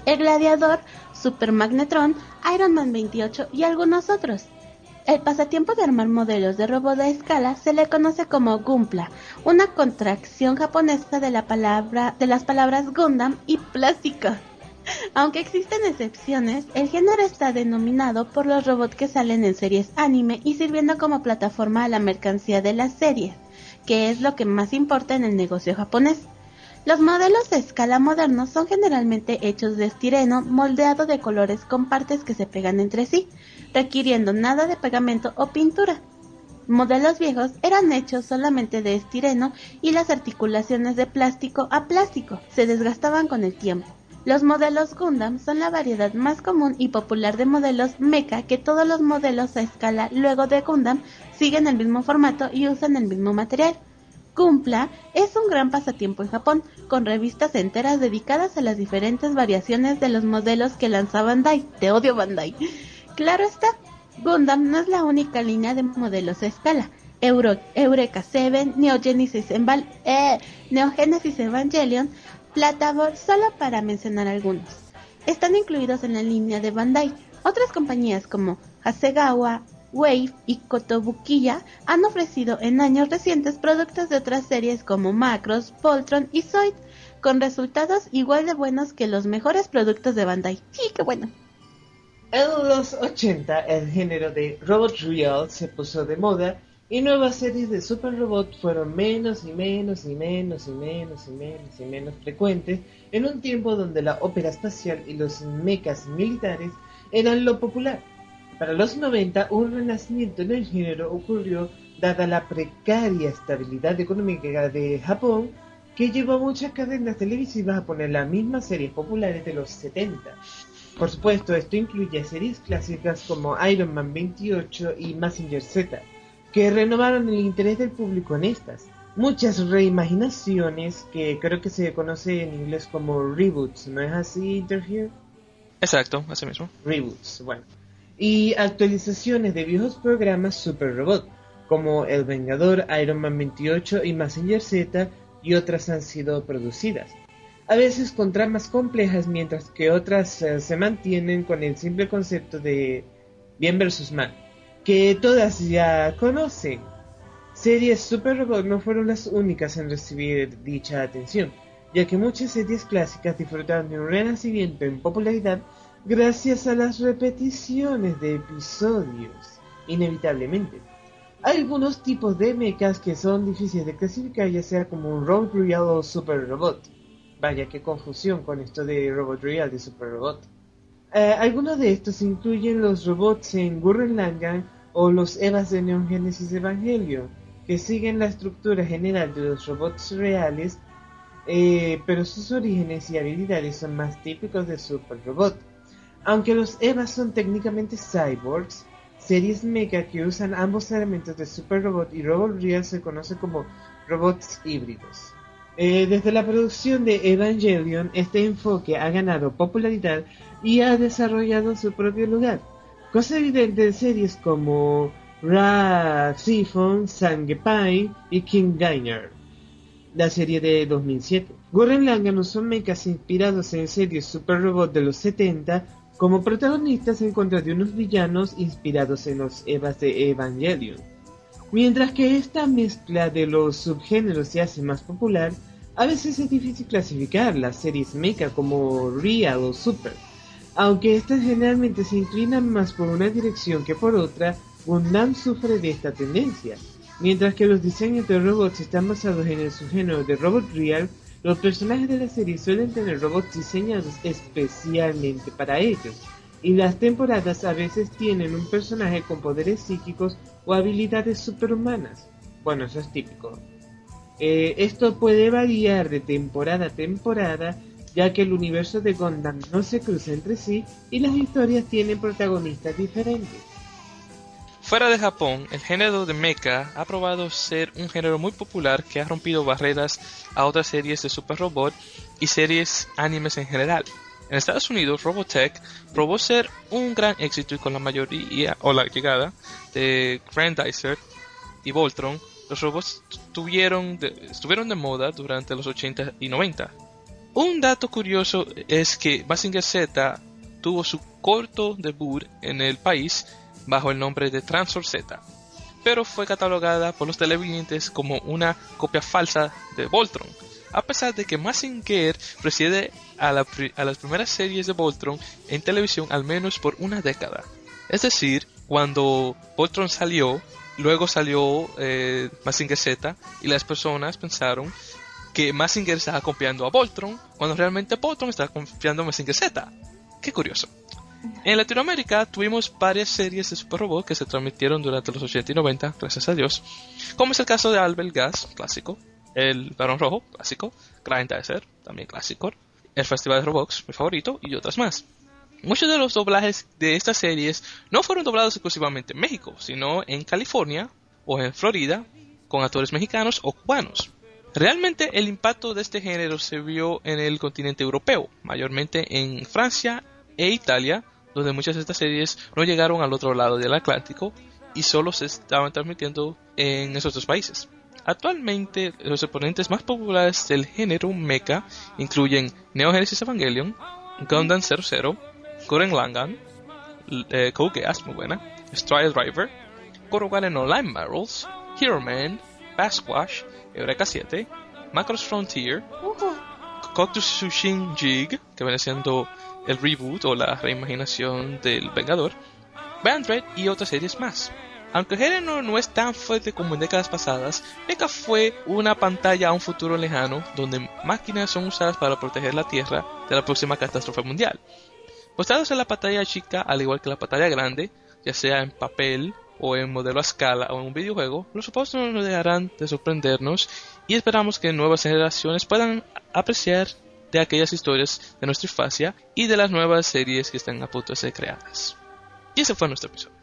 El Gladiador, Super Magnetron, Iron Man 28 y algunos otros. El pasatiempo de armar modelos de robot a escala se le conoce como Gumpla, una contracción japonesa de, de las palabras Gundam y plástico. Aunque existen excepciones, el género está denominado por los robots que salen en series anime y sirviendo como plataforma a la mercancía de las series, que es lo que más importa en el negocio japonés. Los modelos de escala modernos son generalmente hechos de estireno moldeado de colores con partes que se pegan entre sí, requiriendo nada de pegamento o pintura. Modelos viejos eran hechos solamente de estireno y las articulaciones de plástico a plástico se desgastaban con el tiempo. Los modelos Gundam son la variedad más común y popular de modelos mecha que todos los modelos a escala luego de Gundam siguen el mismo formato y usan el mismo material. Cumpla es un gran pasatiempo en Japón, con revistas enteras dedicadas a las diferentes variaciones de los modelos que lanza Bandai. Te odio Bandai. Claro está, Gundam no es la única línea de modelos a escala. Eureka 7, Neogenesis, eh, Neogenesis Evangelion, Platabor, solo para mencionar algunos. Están incluidos en la línea de Bandai. Otras compañías como Hasegawa, Wave y Kotobukiya han ofrecido en años recientes productos de otras series como Macros, Poltron y Zoid, con resultados igual de buenos que los mejores productos de Bandai. ¡Sí, qué bueno! En los 80 el género de Robot Real se puso de moda y nuevas series de Super Robot fueron menos y menos y menos y menos y menos y menos frecuentes en un tiempo donde la ópera espacial y los mechas militares eran lo popular. Para los 90, un renacimiento en el género ocurrió dada la precaria estabilidad económica de Japón que llevó a muchas cadenas televisivas a poner las mismas series populares de los 70. Por supuesto, esto incluye series clásicas como Iron Man 28 y Massinger Z, que renovaron el interés del público en estas. Muchas reimaginaciones que creo que se conoce en inglés como reboots, ¿no es así, Interview? Exacto, así mismo. Reboots, bueno y actualizaciones de viejos programas Super Robot, como El Vengador, Iron Man 28 y Messenger Z, y otras han sido producidas. A veces con tramas complejas, mientras que otras eh, se mantienen con el simple concepto de bien versus mal, que todas ya conocen. Series Super Robot no fueron las únicas en recibir dicha atención, ya que muchas series clásicas disfrutaron de un renacimiento en popularidad gracias a las repeticiones de episodios, inevitablemente. Hay algunos tipos de mechas que son difíciles de clasificar, ya sea como un Robot Real o Super Robot. Vaya, qué confusión con esto de Robot Real y Super Robot. Eh, algunos de estos incluyen los robots en Gurren Lagann o los Evas de Neon Genesis Evangelion, que siguen la estructura general de los robots reales, eh, pero sus orígenes y habilidades son más típicos de Super Robot. Aunque los EVA son técnicamente cyborgs, series mecha que usan ambos elementos de Super Robot y Robot Real se conocen como robots híbridos. Eh, desde la producción de Evangelion, este enfoque ha ganado popularidad y ha desarrollado su propio lugar. Cosa evidente de series como Ra Siphon, Sangepai y King Gainer, la serie de 2007. Gurren Lagann usó mechas inspirados en series Super Robot de los 70 como protagonistas en contra de unos villanos inspirados en los Evas de Evangelion. Mientras que esta mezcla de los subgéneros se hace más popular, a veces es difícil clasificar las series mecha como real o super. Aunque estas generalmente se inclinan más por una dirección que por otra, Gundam sufre de esta tendencia. Mientras que los diseños de robots están basados en el subgénero de robot real, los personajes de la serie suelen tener robots diseñados especialmente para ellos, y las temporadas a veces tienen un personaje con poderes psíquicos o habilidades superhumanas. Bueno, eso es típico. Eh, esto puede variar de temporada a temporada, ya que el universo de Gundam no se cruza entre sí y las historias tienen protagonistas diferentes. Fuera de Japón, el género de mecha ha probado ser un género muy popular que ha rompido barreras a otras series de Super Robot y series animes en general. En Estados Unidos, Robotech probó ser un gran éxito y con la mayoría o la llegada de Grandizer y Voltron, los robots estuvieron de moda durante los 80 y 90. Un dato curioso es que Mazinger Z tuvo su corto debut en el país bajo el nombre de Transform Z, pero fue catalogada por los televidentes como una copia falsa de Voltron, a pesar de que Mazinger precede a, las primeras series de Voltron en televisión al menos por una década. Es decir, cuando Voltron salió, luego salió eh, Z y las personas pensaron que Mazinger estaba copiando a Voltron cuando realmente Voltron estaba copiando a Mazinger Z. Qué curioso. En Latinoamérica tuvimos varias series de Super Robot que se transmitieron durante los 80 y 90, gracias a Dios, como es el caso de Albert Gas, clásico, El Barón Rojo, clásico, Grindizer, también clásico, El Festival de Robots, mi favorito, y otras más. Muchos de los doblajes de estas series no fueron doblados exclusivamente en México, sino en California o en Florida, con actores mexicanos o cubanos. Realmente el impacto de este género se vio en el continente europeo, mayormente en Francia e Italia, donde muchas de estas series no llegaron al otro lado del Atlántico y solo se estaban transmitiendo en esos dos países. Actualmente, los exponentes más populares del género mecha incluyen Neo Genesis Evangelion, Gundam 00, Gurren Lagann, eh, muy buena, Stride Driver, Gorogan Online Barrels, Hero Man, Basquash, Eureka 7, Macross Frontier, uh Sushin Jig, que viene siendo el reboot o la reimaginación del Vengador, Bandred y otras series más. Aunque el género no es tan fuerte como en décadas pasadas, Mecha fue una pantalla a un futuro lejano donde máquinas son usadas para proteger la Tierra de la próxima catástrofe mundial. Mostrados en la pantalla chica, al igual que la pantalla grande, ya sea en papel o en modelo a escala o en un videojuego, los supuestos no nos dejarán de sorprendernos y esperamos que nuevas generaciones puedan apreciar de aquellas historias de nuestra infancia y de las nuevas series que están a punto de ser creadas. Y ese fue nuestro episodio.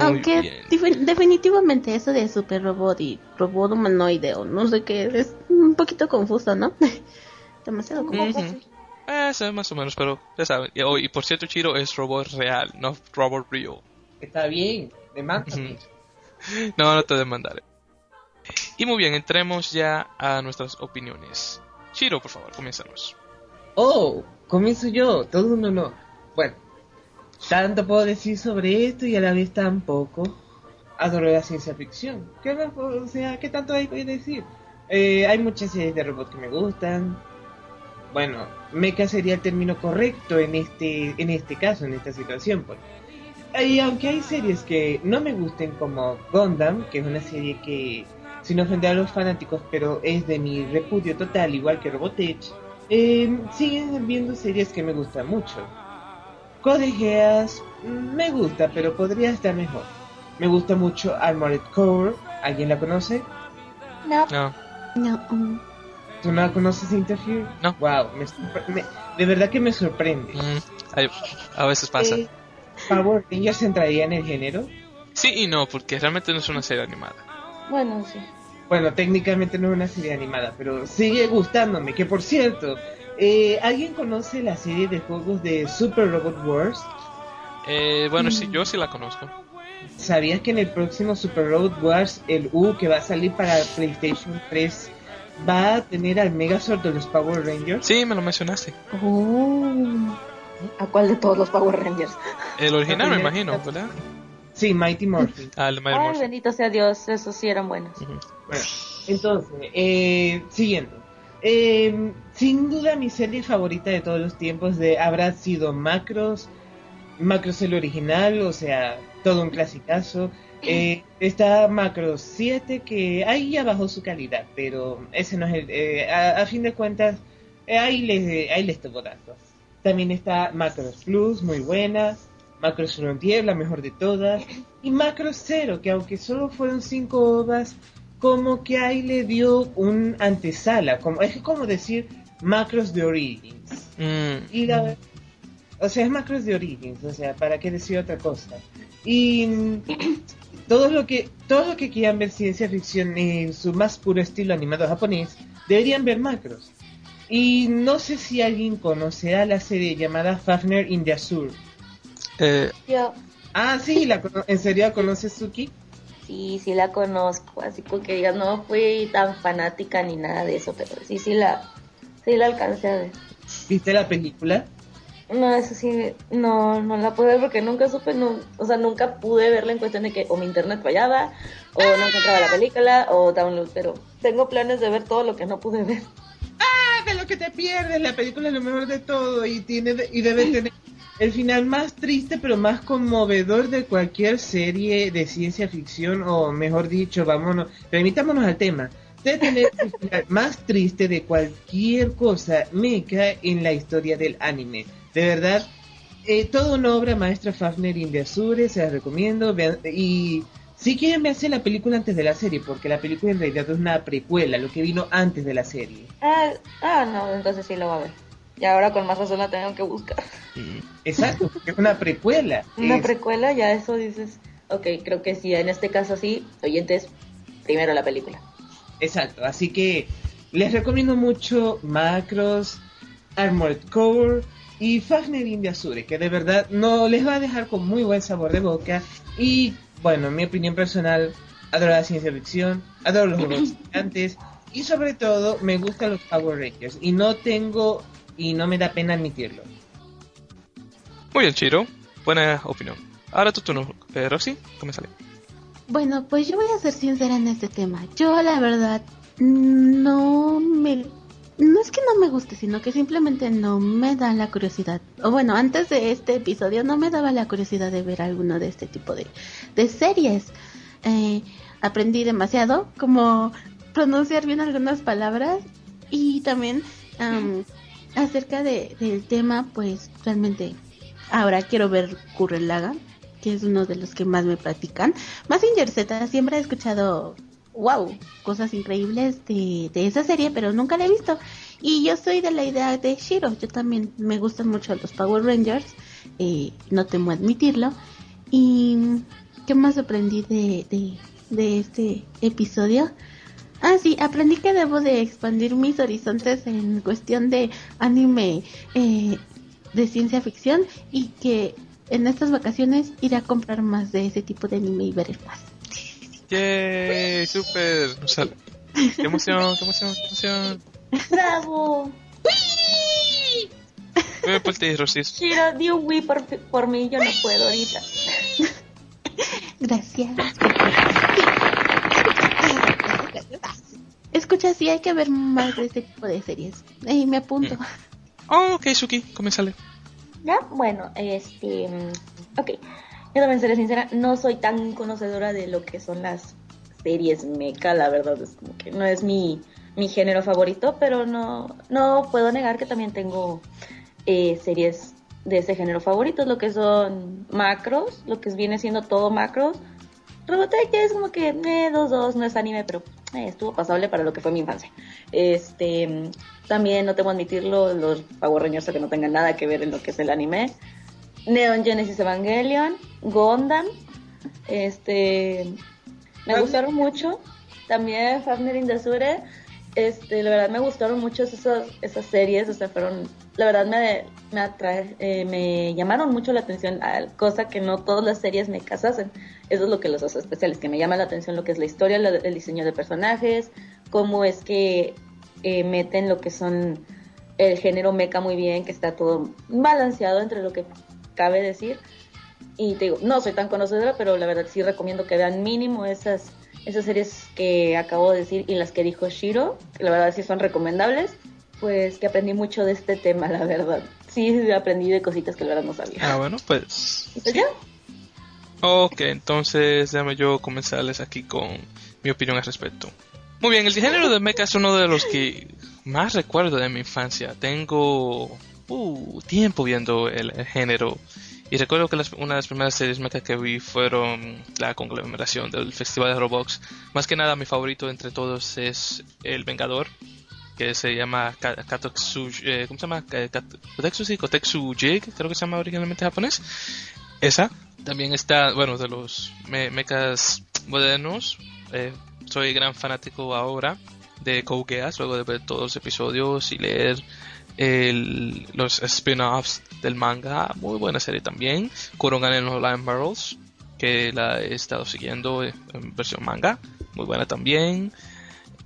Aunque definitivamente eso de super robot y robot humanoide o no sé qué es un poquito confuso, ¿no? Demasiado confuso. Uh más o menos, pero ya saben. Y, oh, y, por cierto, Chiro es robot real, no robot real. Está bien, demanda. no, no te demandaré. Y muy bien, entremos ya a nuestras opiniones. Chiro, por favor, comiénzanos. Oh, comienzo yo, todo un honor. Bueno, tanto puedo decir sobre esto y a la vez tan poco. Adoro la ciencia ficción. ¿Qué, o sea, ¿qué tanto hay que decir? Eh, hay muchas series de robots que me gustan. Bueno, mecha sería el término correcto en este, en este caso, en esta situación. Pues. Y aunque hay series que no me gusten como Gundam, que es una serie que sin ofender a los fanáticos, pero es de mi repudio total, igual que Robotech, eh, siguen viendo series que me gustan mucho. Code Geass mm, me gusta, pero podría estar mejor. Me gusta mucho Armored Core. ¿Alguien la conoce? No. No. No, ¿Tú no la conoces, Interfere? No. Wow, me me- de verdad que me sorprende. Mm, a veces pasa. Eh, Power Rangers entraría en el género. Sí y no, porque realmente no es una serie animada. Bueno, sí. Bueno, técnicamente no es una serie animada, pero sigue gustándome. Que por cierto, eh, ¿alguien conoce la serie de juegos de Super Robot Wars? Eh, bueno, sí, yo sí la conozco. ¿Sabías que en el próximo Super Robot Wars, el U que va a salir para PlayStation 3, va a tener al Megazord de los Power Rangers? Sí, me lo mencionaste. Oh. ¿A cuál de todos los Power Rangers? El original, me imagino, ¿verdad? Sí, Mighty Morphin. Ah, el Mighty Ay, Morphin. bendito sea Dios, esos sí eran buenos. Bueno, entonces, eh, siguiendo. Eh, sin duda mi serie favorita de todos los tiempos de, habrá sido Macros. Macros el original, o sea, todo un clasicazo. Eh, está Macros 7 que ahí ya bajó su calidad, pero ese no es el... eh, a, a fin de cuentas, eh, ahí les, ahí les datos. También está Macros Plus, muy buena. Macros Frontier, la mejor de todas. Y Macros Zero, que aunque solo fueron 5 ovas, como que ahí le dio un antesala. Como, es como decir Macros de Origins. Mm, Y la, o sea, es Macros de Origins, o sea, ¿para qué decir otra cosa? Y todo lo que todo lo que quieran ver ciencia ficción en su más puro estilo animado japonés, deberían ver Macros. Y no sé si alguien conocerá la serie llamada Fafner in the Azure. eh, Yo Ah, sí, la ¿en serio conoces Suki? sí, sí la conozco, así como que digas, no fui tan fanática ni nada de eso, pero sí, sí la, sí la alcancé a ver. ¿Viste la película? No, eso sí, no, no la pude ver porque nunca supe, no, o sea, nunca pude verla en cuestión de que o mi internet fallaba, o no encontraba la película, o download, pero tengo planes de ver todo lo que no pude ver. Ah, de lo que te pierdes, la película es lo mejor de todo y tiene de- y debe tener el final más triste pero más conmovedor de cualquier serie de ciencia ficción o mejor dicho, vámonos, permitámonos al tema. Debe tener el final más triste de cualquier cosa meca en la historia del anime. De verdad, eh, toda una obra maestra Fafner in the Azure, se la recomiendo. vean- y si quieren verse la película antes de la serie, porque la película en realidad es una precuela, lo que vino antes de la serie. Ah, ah, no, entonces sí lo va a ver. Y ahora con más razón la tengo que buscar. Exacto, porque es una precuela. Una Es- precuela, ya eso dices, ok, creo que sí, en este caso sí, oyentes, primero la película. Exacto, así que les recomiendo mucho Macros, Armored Core y Fafner in the Azure, que de verdad no les va a dejar con muy buen sabor de boca. Y bueno, en mi opinión personal, adoro la ciencia ficción, adoro los robots gigantes y sobre todo me gustan los Power Rangers. Y no tengo y no me da pena admitirlo. muy bien, Chiro. Buena opinión. Ahora tu turno, eh, Roxy, comienza. Bueno, pues yo voy a ser sincera en este tema. Yo la verdad no me... No es que no me guste, sino que simplemente no me da la curiosidad. O bueno, antes de este episodio no me daba la curiosidad de ver alguno de este tipo de, de series. Eh, aprendí demasiado como pronunciar bien algunas palabras y también am, acerca de, del tema, pues realmente ahora quiero ver Curren Laga, que es uno de los que más me platican. Mazinger Z siempre he escuchado, wow, cosas increíbles de, de esa serie, pero nunca la he visto. Y yo soy de la idea de Shiro, yo también me gustan mucho los Power Rangers, eh, no temo admitirlo. Y ¿qué más aprendí de, de, este episodio? Ah, sí, aprendí que debo de expandir mis horizontes en cuestión de anime eh, de ciencia ficción y que en estas vacaciones iré a comprar más de ese tipo de anime y ver más. ¡Yay! Sale. ¡Qué emoción! ¡Qué emoción! ¡Qué emoción! ¡Bravo! Ve por ti, Roxy. Shiro, di un Wii por, por mí, yo no puedo ahorita. Gracias. Escucha, sí, hay que ver más de este tipo de series. Eh, me apunto. Oh, ok, Suki, comienzale. ¿Ya? Bueno, este... Ok. Yo también seré sincera, no soy tan conocedora de lo que son las series mecha, la verdad es como que no es mi, mi género favorito, pero no, no puedo negar que también tengo eh, series de ese género favoritos, lo que son macros, lo que viene siendo todo macros. Robotech es como que, eh, 2-2, no es anime, pero eh, estuvo pasable para lo que fue mi infancia. Este, también, no tengo que admitirlo, los Power Rangers que no tengan nada que ver en lo que es el anime. Neon Genesis Evangelion, Gundam, este, me gustaron mucho. También Fafner in the Sure, este, la verdad me gustaron mucho esas, esas series, o sea, fueron, la verdad me, me atrae, eh, me llamaron mucho la atención, cosa que no todas las series me casasen. Eso es lo que los hace especiales, que me llama la atención lo que es la historia, el diseño de personajes, cómo es que eh, meten lo que son el género mecha muy bien, que está todo balanceado entre lo que cabe decir. Y te digo, no soy tan conocedora, pero la verdad sí recomiendo que vean mínimo esas esas series que acabo de decir y las que dijo Shiro, que la verdad sí son recomendables, pues que aprendí mucho de este tema, la verdad. Sí, aprendí de cositas que la verdad no sabía. Ah, bueno, pues... ¿Y pues ya? Ok, entonces déjame yo comenzarles aquí con mi opinión al respecto. Muy bien, el género de mecha es uno de los que más recuerdo de mi infancia. Tengo uh, tiempo viendo el, género y recuerdo que una de las primeras series mecha que vi fueron la conglomeración del Festival de Roblox. Más que nada, mi favorito entre todos es El Vengador, que se llama Katotsu, eh, ¿cómo se llama? Kotetsu, Kotetsu Jig, creo que se llama originalmente en japonés. Esa. También está, bueno, de los mechas modernos. Eh, soy gran fanático ahora de Code luego de ver todos los episodios y leer el, los spin-offs del manga, muy buena serie también. Kurogan en los Lion Barrels, que la he estado siguiendo en versión manga, muy buena también.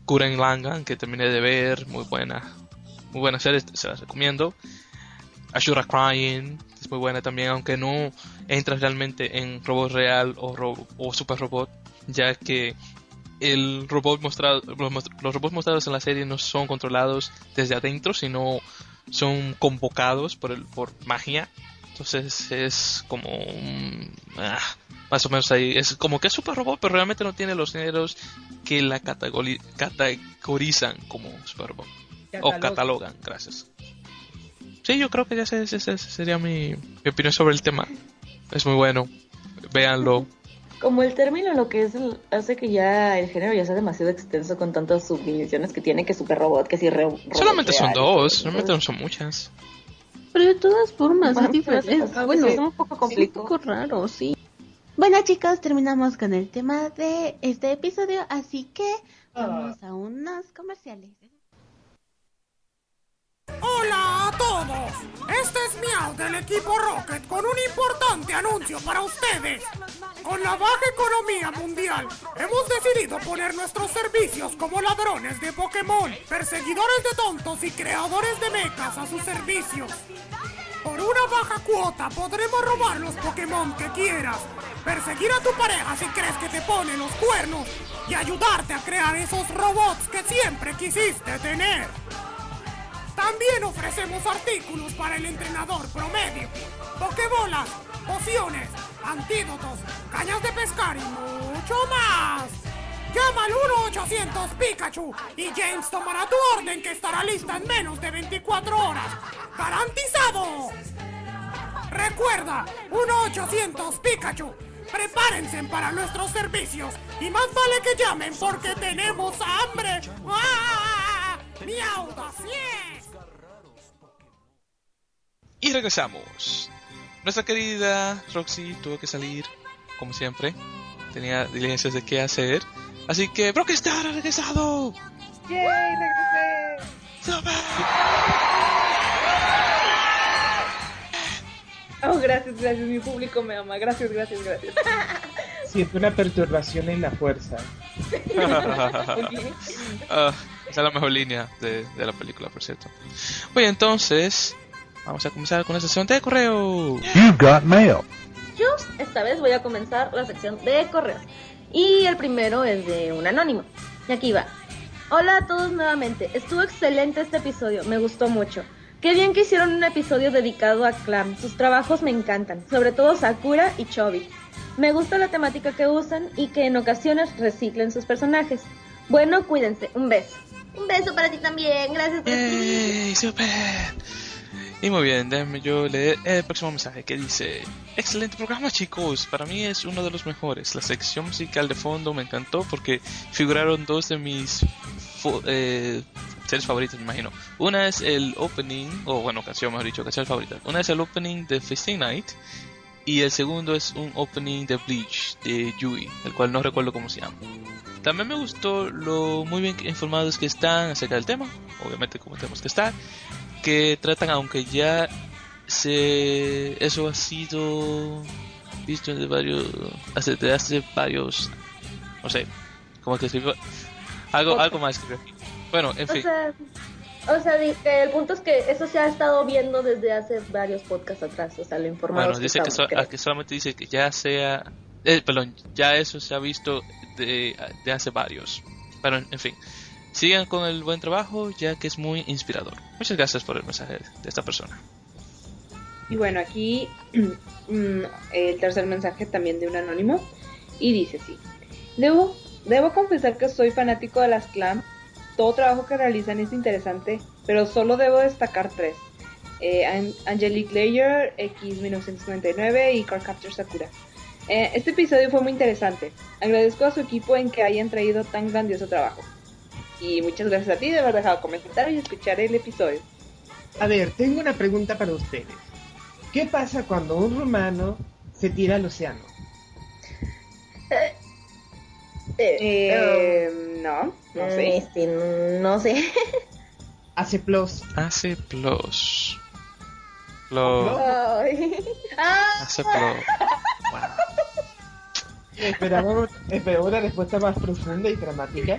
Kuren Langan, que terminé de ver, muy buena, muy buena serie, se la recomiendo. Ashura Crying, es muy buena también, aunque no entra realmente en robot real o, o super robot, ya que el robot mostrado, los, robots mostrados en la serie no son controlados desde adentro, sino son convocados por, el, por magia. Entonces es como ah, más o menos ahí. Es como que es super robot, pero realmente no tiene los géneros que la categorizan como super robot. O catalogan, gracias. Sí, yo creo que ya ese, sería mi, mi opinión sobre el tema. Es muy bueno. Véanlo como el término lo que es hace que ya el género ya sea demasiado extenso con tantas subdivisiones que tiene que super robot que si re, solamente son dos solamente no son muchas. Pero de todas formas es diferente. bueno es un poco complicado un poco raro sí. Bueno chicos terminamos con el tema de este episodio así que vamos a unos comerciales Hola a todos, este es Miau del equipo Rocket con un importante anuncio para ustedes. Con la baja economía mundial, hemos decidido poner nuestros servicios como ladrones de Pokémon, perseguidores de tontos y creadores de mechas a sus servicios. Por una baja cuota podremos robar los Pokémon que quieras, perseguir a tu pareja si crees que te pone los cuernos y ayudarte a crear esos robots que siempre quisiste tener. También ofrecemos artículos para el entrenador promedio. Pokébolas, pociones, antídotos, cañas de pescar y mucho más. Llama al 1-800 Pikachu y James tomará tu orden que estará lista en menos de 24 horas. ¡Garantizado! Recuerda, 1-800 Pikachu. Prepárense para nuestros servicios y más vale que llamen porque tenemos hambre. ¡Ah! ¡Miau, Y regresamos. Nuestra querida Roxy tuvo que salir, como siempre. Tenía diligencias de qué hacer. Así que Brockstar ha regresado. ¡Yay! ¡Regresé! Oh, gracias, gracias. Mi público me ama. Gracias, gracias, gracias. Siento una perturbación en la fuerza. Ah, esa es la mejor línea de, de la película, por cierto. Oye, entonces, Vamos a comenzar con la sección de correo. You got mail. Yo esta vez voy a comenzar la sección de correos. Y el primero es de un anónimo. Y aquí va. Hola a todos nuevamente. Estuvo excelente este episodio. Me gustó mucho. Qué bien que hicieron un episodio dedicado a Clam. Sus trabajos me encantan. Sobre todo Sakura y Chobi. Me gusta la temática que usan y que en ocasiones reciclen sus personajes. Bueno, cuídense. Un beso. Un beso para ti también. Gracias por ¡Ey, super! Y muy bien, déjenme yo leer el próximo mensaje que dice: Excelente programa, chicos. Para mí es uno de los mejores. La sección musical de fondo me encantó porque figuraron dos de mis eh, series favoritas, me imagino. Una es el opening, o bueno, canción, mejor dicho, canción favorita. Una es el opening de Feisty Night. Y el segundo es un opening de Bleach de Yui, el cual no recuerdo cómo se llama. También me gustó lo muy bien informados que están acerca del tema, obviamente como tenemos que estar, que tratan, aunque ya se eso ha sido visto de varios, hace, de hace varios, no sé, como que escribió, algo, algo más aquí. Bueno, en O fin, sea, o sea, el punto es que eso se ha estado viendo desde hace varios podcasts atrás, o sea, lo informado. bueno, dice que, so- ah, que solamente dice que ya sea, eh, perdón, ya eso se ha visto de, de hace varios. Pero en fin, sigan con el buen trabajo ya que es muy inspirador. Muchas gracias por el mensaje de esta persona. Y bueno, aquí mm, el tercer mensaje también de un anónimo. Y dice así. Debo, debo confesar que soy fanático de las clam. Todo trabajo que realizan es interesante, pero solo debo destacar tres. Eh, An- Angelique Layer, X1999 y Cardcaptor Sakura. Eh, este episodio fue muy interesante. Agradezco a su equipo en que hayan traído tan grandioso trabajo. Y muchas gracias a ti de haber dejado comentar y escuchar el episodio. A ver, tengo una pregunta para ustedes. ¿Qué pasa cuando un rumano se tira al océano? Eh, no, no sé. Este, no sé. Hace plus. Hace plus. Ah, Hace plus. Wow. Esperaba, esperaba una respuesta más profunda y dramática.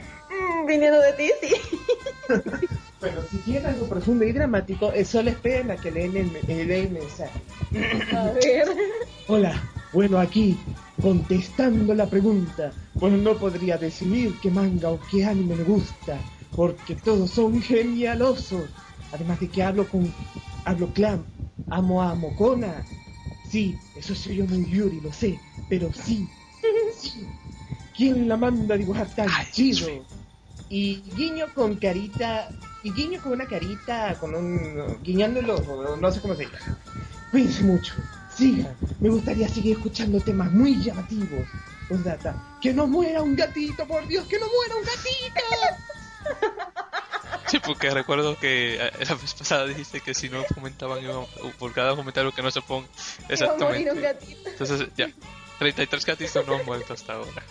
Viniendo de ti, sí. Pero si quieren algo profundo y dramático, solo esperen a que leen el, leen el mensaje. A ver. Hola, bueno, aquí, contestando la pregunta, pues no podría decidir qué manga o qué anime me gusta, porque todos son genialosos. Además de que hablo con, hablo clan, amo a Mokona. Sí, eso soy yo muy Yuri, lo sé, pero sí, sí. ¿Quién la manda a dibujar tan Ay, chido? Y guiño con carita, y guiño con una carita, con un, ojo, no sé cómo se llama. Cuídense mucho. Sigan. Me gustaría seguir escuchando temas muy llamativos. Postdata. Que no muera un gatito, por Dios, que no muera un gatito. Sí, porque recuerdo que eh, la vez pasada dijiste que si no comentaban iban- por cada comentario que no se ponga. Iba a morir un Exactamente. gatito. Entonces, ya. 33 gatitos no han muerto hasta ahora.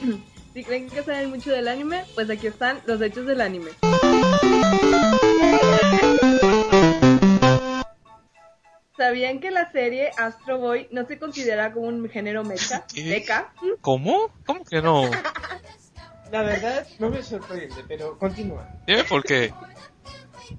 Si creen que saben mucho del anime, pues aquí están los hechos del anime. ¿Sabían que la serie Astro Boy no se considera como un género mecha? Mecha. ¿Cómo? ¿Cómo que no? La verdad, no me sorprende, pero continúa. Dime por qué.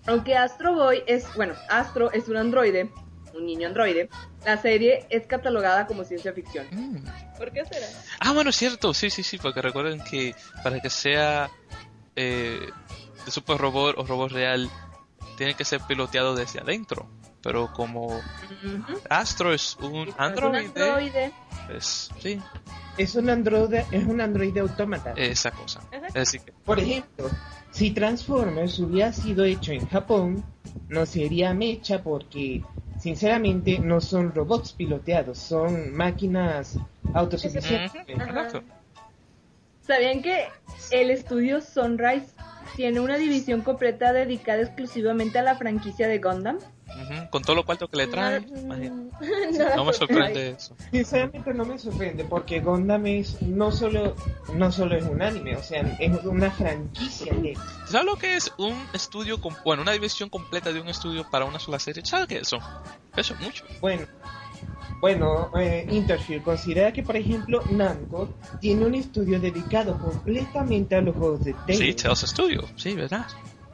Aunque Astro Boy es, bueno, Astro es un androide, un niño androide, la serie es catalogada como ciencia ficción. Mm. ¿Por qué será? Ah, bueno, es cierto. Sí, sí, sí. Porque recuerden que para que sea eh, de super robot o robot real, tiene que ser piloteado desde adentro. Pero como. Astro es un Es un androide, androide. pues sí, Es un androide, es un androide autómata. esa cosa. Decir, que Por ejemplo, si Transformers hubiera sido hecho en Japón, no sería mecha porque, sinceramente, no son robots piloteados, son máquinas autosuficientes. Exacto. ¿Sabían que el estudio Sunrise tiene una división completa dedicada exclusivamente a la franquicia de Gundam? Ujú, Con todo lo cuarto que le traen, imagínate. Nada no me sorprende eso. Sinceramente no me sorprende porque Gundam es no solo no solo es un anime, o sea, es una franquicia de ¿Sabes lo que es un estudio, com- bueno, una división completa de un estudio para una sola serie? ¿Sabes qué es eso? Eso es mucho. Bueno, bueno, eh, Interfield considera que, por ejemplo, Namco tiene un estudio dedicado completamente a los juegos de Sí, Telltale. Tales Studio, sí, ¿verdad?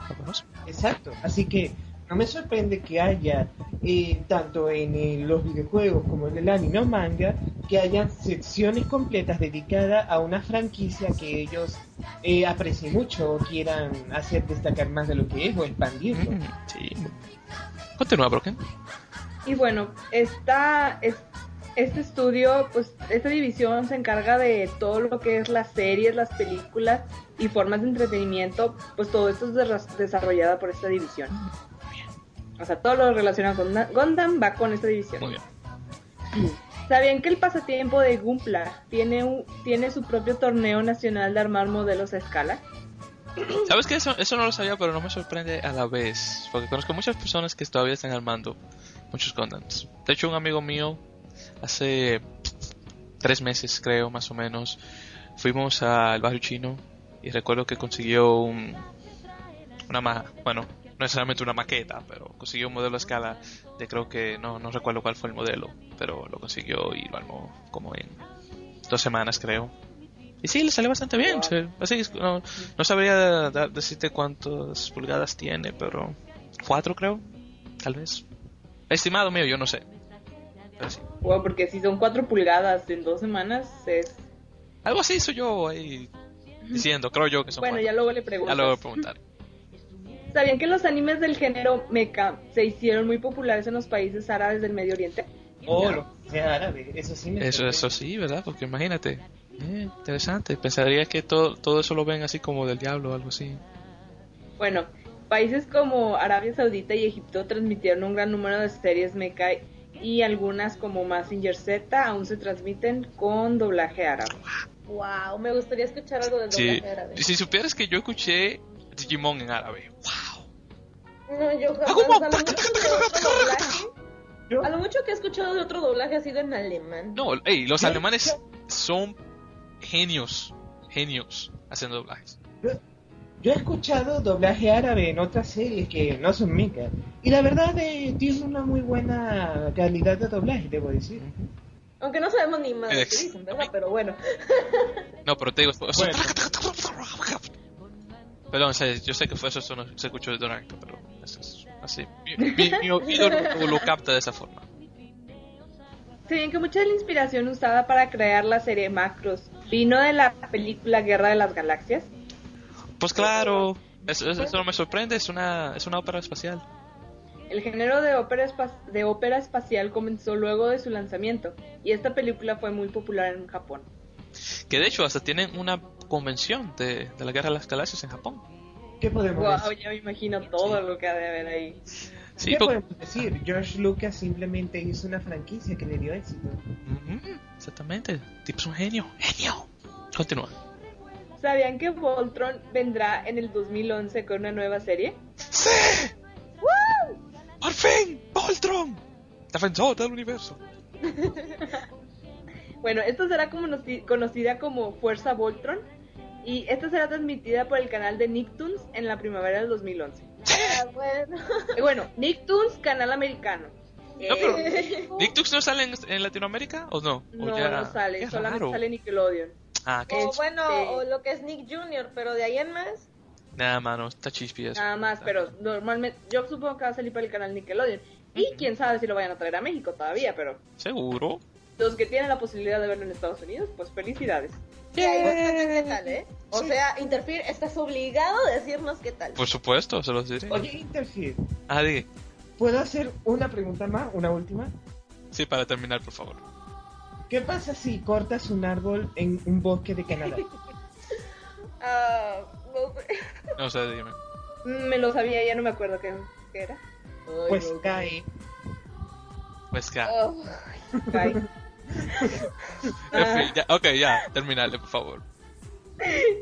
Lo conozco. Exacto, así que no me sorprende que haya, eh, tanto en eh, los videojuegos como en el anime o manga, que hayan secciones completas dedicadas a una franquicia que ellos eh, aprecien mucho o quieran hacer destacar más de lo que es o expandirlo. Mm, sí. Continúa, Broken. Y bueno, esta, es, este estudio, pues esta división se encarga de todo lo que es las series, las películas y formas de entretenimiento, pues todo esto es de- desarrollada por esta división. O sea, todo lo relacionado con Gundam va con esta división. Muy bien. ¿Sabían que el pasatiempo de Gumpla tiene, un, tiene su propio torneo nacional de armar modelos a escala? ¿Sabes qué? Eso, eso no lo sabía, pero no me sorprende a la vez. Porque conozco muchas personas que todavía están armando muchos Gundams. De hecho, un amigo mío, hace tres meses, creo, más o menos, fuimos al barrio chino y recuerdo que consiguió un, una ma bueno, no necesariamente una maqueta, pero consiguió un modelo a escala de creo que, no, no recuerdo cuál fue el modelo, pero lo consiguió y lo armó como en dos semanas, creo. Y sí, le salió bastante bien. se- así no, no sabría dar- decirte cuántas pulgadas tiene, pero cuatro creo, tal vez. Estimado mío, yo no sé. Pero sí. Porque si son 4 pulgadas en dos semanas es... Algo así soy yo ahí diciendo, creo yo que son Bueno, cuatro. ya luego le Ya pregunto. lo voy a preguntar. ¿Sabían que los animes del género mecha se hicieron muy populares en los países árabes del Medio Oriente? Oh, lo que sea árabe, eso sí me Eso, eso sí, ¿verdad? Porque imagínate. Eh, interesante. Pensaría que todo, todo eso lo ven así como del diablo o algo así. Bueno, países como Arabia Saudita y Egipto transmitieron un gran número de series mecha y algunas como Mazinger Z aún se transmiten con doblaje árabe. Wow, me gustaría escuchar algo del Sí. doblaje árabe. Y si supieras que yo escuché Digimon en árabe. No, yo jamás, a lo mucho otro doblaje. A lo mucho que he escuchado de otro doblaje ha sido en alemán. No, ey, los alemanes son genios. Genios haciendo doblajes. Yo he escuchado doblaje árabe en otras series que no son mecha. Y la verdad eh, tiene una muy buena calidad de doblaje, debo decir. Aunque no sabemos ni más dicen, ¿verdad? Pero bueno. No, pero te digo, Bueno. Perdón, yo sé que fue eso, eso no se escuchó de Donato, pero eso es así. Mi, mi- mi oído lo, lo capta de esa forma. ¿Sabían que mucha de la inspiración usada para crear la serie Macros vino de la película Guerra de las Galaxias? Pues claro, eso, eso- no me sorprende, es una, es una ópera espacial. El género de ópera, de ópera espacial comenzó luego de su lanzamiento y esta película fue muy popular en Japón. Que de hecho hasta tienen una convención de, de la Guerra de las Galaxias en Japón. ¿Qué podemos Wow, decir? ya me imagino todo lo que ha de haber ahí. Sí, ¿Qué po- podemos decir? George Lucas simplemente hizo una franquicia que le dio éxito. Ujú, exactamente, tipo es un genio, genio. Continúa. ¿Sabían que Voltron vendrá en el 2011 con una nueva serie? ¡Sí! ¡Por fin! ¡Voltron! Defensor del universo. Bueno, esta será como conocida como Fuerza Voltron y esta será transmitida por el canal de Nicktoons en la primavera del 2011. Ah, bueno. Eh, bueno, Nicktoons, canal americano. No, pero- Eh, ¿Nicktoons no sale en, en Latinoamérica o no? ¿O no, ya- no sale, qué solamente raro. sale Nickelodeon. Ah, qué O bueno, Este- o lo que es Nick Jr., pero de ahí en más. Nada, mano, está chispi eso. Nada más, pero normalmente yo supongo que va a salir para el canal Nickelodeon. Y quién sabe si lo vayan a traer a México todavía, pero Seguro. Los que tienen la posibilidad de verlo en Estados Unidos, pues felicidades. Y ahí vas a ver qué tal, ¿eh? O sea, Interfir, estás obligado a decirnos qué tal. Por supuesto, se los diré. Oye, Interfere, Ah, di. ¿puedo hacer una pregunta más? ¿Una última? Sí, para terminar, por favor. ¿Qué pasa si cortas un árbol en un bosque de Canadá? Ah, no sé. No sé, dime. Mm, Me lo sabía, ya no me acuerdo qué, qué era. Pues cae. Pues. Oh, Ay. En fin, ya. Ok, ya, terminale, por favor.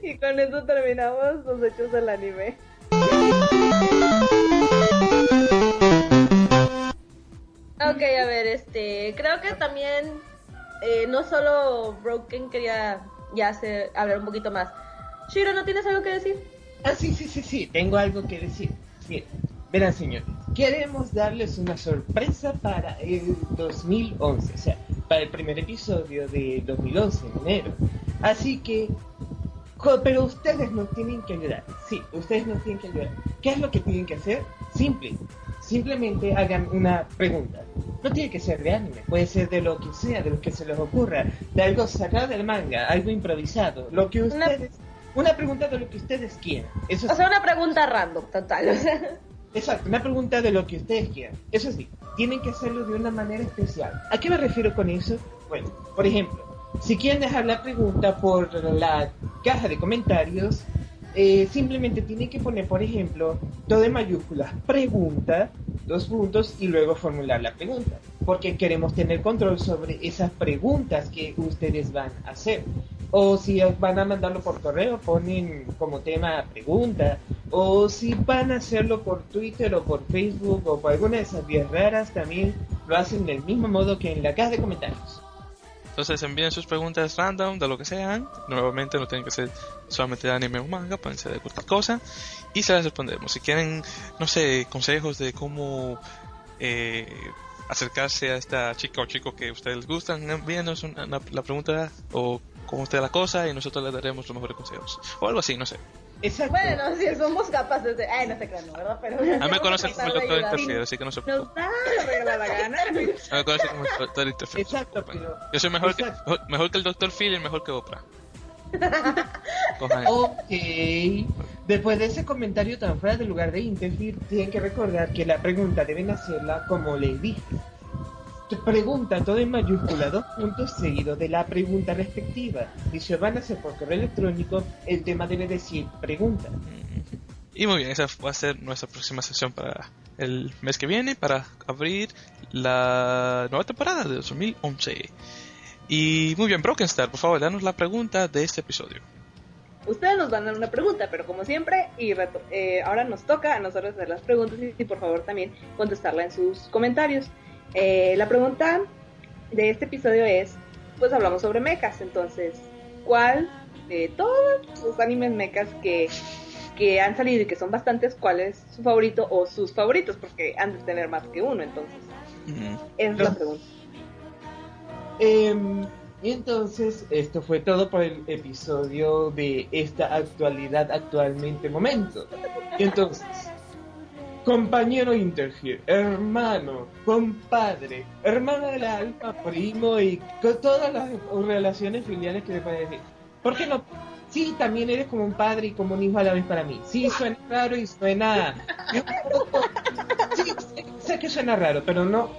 Y con eso terminamos los hechos del anime. Ok, a ver, este, creo que también eh, no solo Broken quería ya hacer, hablar un poquito más. Shiro, ¿no tienes algo que decir? Ah, sí, sí, sí, sí, tengo algo que decir. Bien, verán, señores, queremos darles una sorpresa para el 2011, o sea, para el primer episodio de 2011, en enero. Así que, pero ustedes nos tienen que ayudar. Sí, ustedes nos tienen que ayudar. ¿Qué es lo que tienen que hacer? Simple. Simplemente hagan una pregunta. No tiene que ser de anime, puede ser de lo que sea, de lo que se les ocurra, de algo sacado del manga, algo improvisado, lo que Una- ustedes... Una pregunta de lo que ustedes quieran. Eso O sí. sea, una pregunta random, total. O sea, Exacto, una pregunta de lo que ustedes quieran. Eso sí, tienen que hacerlo de una manera especial. ¿A qué me refiero con eso? Bueno, por ejemplo, si quieren dejar la pregunta por la caja de comentarios, eh, simplemente tienen que poner, por ejemplo, todo en mayúsculas, pregunta, dos puntos y luego formular la pregunta. Porque queremos tener control sobre esas preguntas que ustedes van a hacer. O si van a mandarlo por correo, ponen como tema pregunta. O si van a hacerlo por Twitter o por Facebook o por alguna de esas vías raras, también lo hacen del mismo modo que en la caja de comentarios. Entonces envíen sus preguntas random de lo que sean. Nuevamente no tienen que ser solamente de anime o manga, pueden ser de cualquier cosa. Y se las respondemos. Si quieren, no sé, consejos de cómo eh, acercarse a esta chica o chico que ustedes les gustan, envíenos una- la pregunta o cómo esté la cosa y nosotros les daremos los mejores consejos. O algo así, no sé. Exacto. Bueno, si somos capaces de. Ay, no sé crean, ¿verdad? Pero. A mí me vamos conocen como el doctor. Interfield, así que no se preocupen. Nos da la regla la gana. A mí me conocen como el doctor Interfield. Exacto, pero... Yo soy mejor que, mejor, mejor que el doctor Phil y mejor que Oprah. Ok. Después de ese comentario tan fuera del lugar de Interfir, tienen que recordar que la pregunta deben hacerla como les dije. Pregunta todo en mayúscula, dos puntos seguidos de la pregunta respectiva. Y si van a hacer por correo electrónico, el tema debe decir pregunta. Y muy bien, esa va a ser nuestra próxima sesión para el mes que viene, para abrir la nueva temporada de 2011. Y muy bien, Brokenstar, por favor, danos la pregunta de este episodio. Ustedes nos van a dar una pregunta, pero como siempre, y eh, ahora nos toca a nosotros hacer las preguntas y, y por favor también contestarla en sus comentarios. Eh, la pregunta de este episodio es, pues hablamos sobre mechas, entonces, ¿cuál de todos los animes mechas que, que han salido y que son bastantes, cuál es su favorito o sus favoritos? Porque han de tener más que uno, entonces, esa es la pregunta. Y entonces, esto fue todo por el episodio de esta actualidad actualmente momento. Y entonces, compañero Interfere, hermano, compadre, hermano del alma, primo y con todas las relaciones filiales que me puede decir. ¿Por qué no? Sí, también eres como un padre y como un hijo a la vez para mí. Sí, suena raro y suena... Sé, que suena raro, pero no...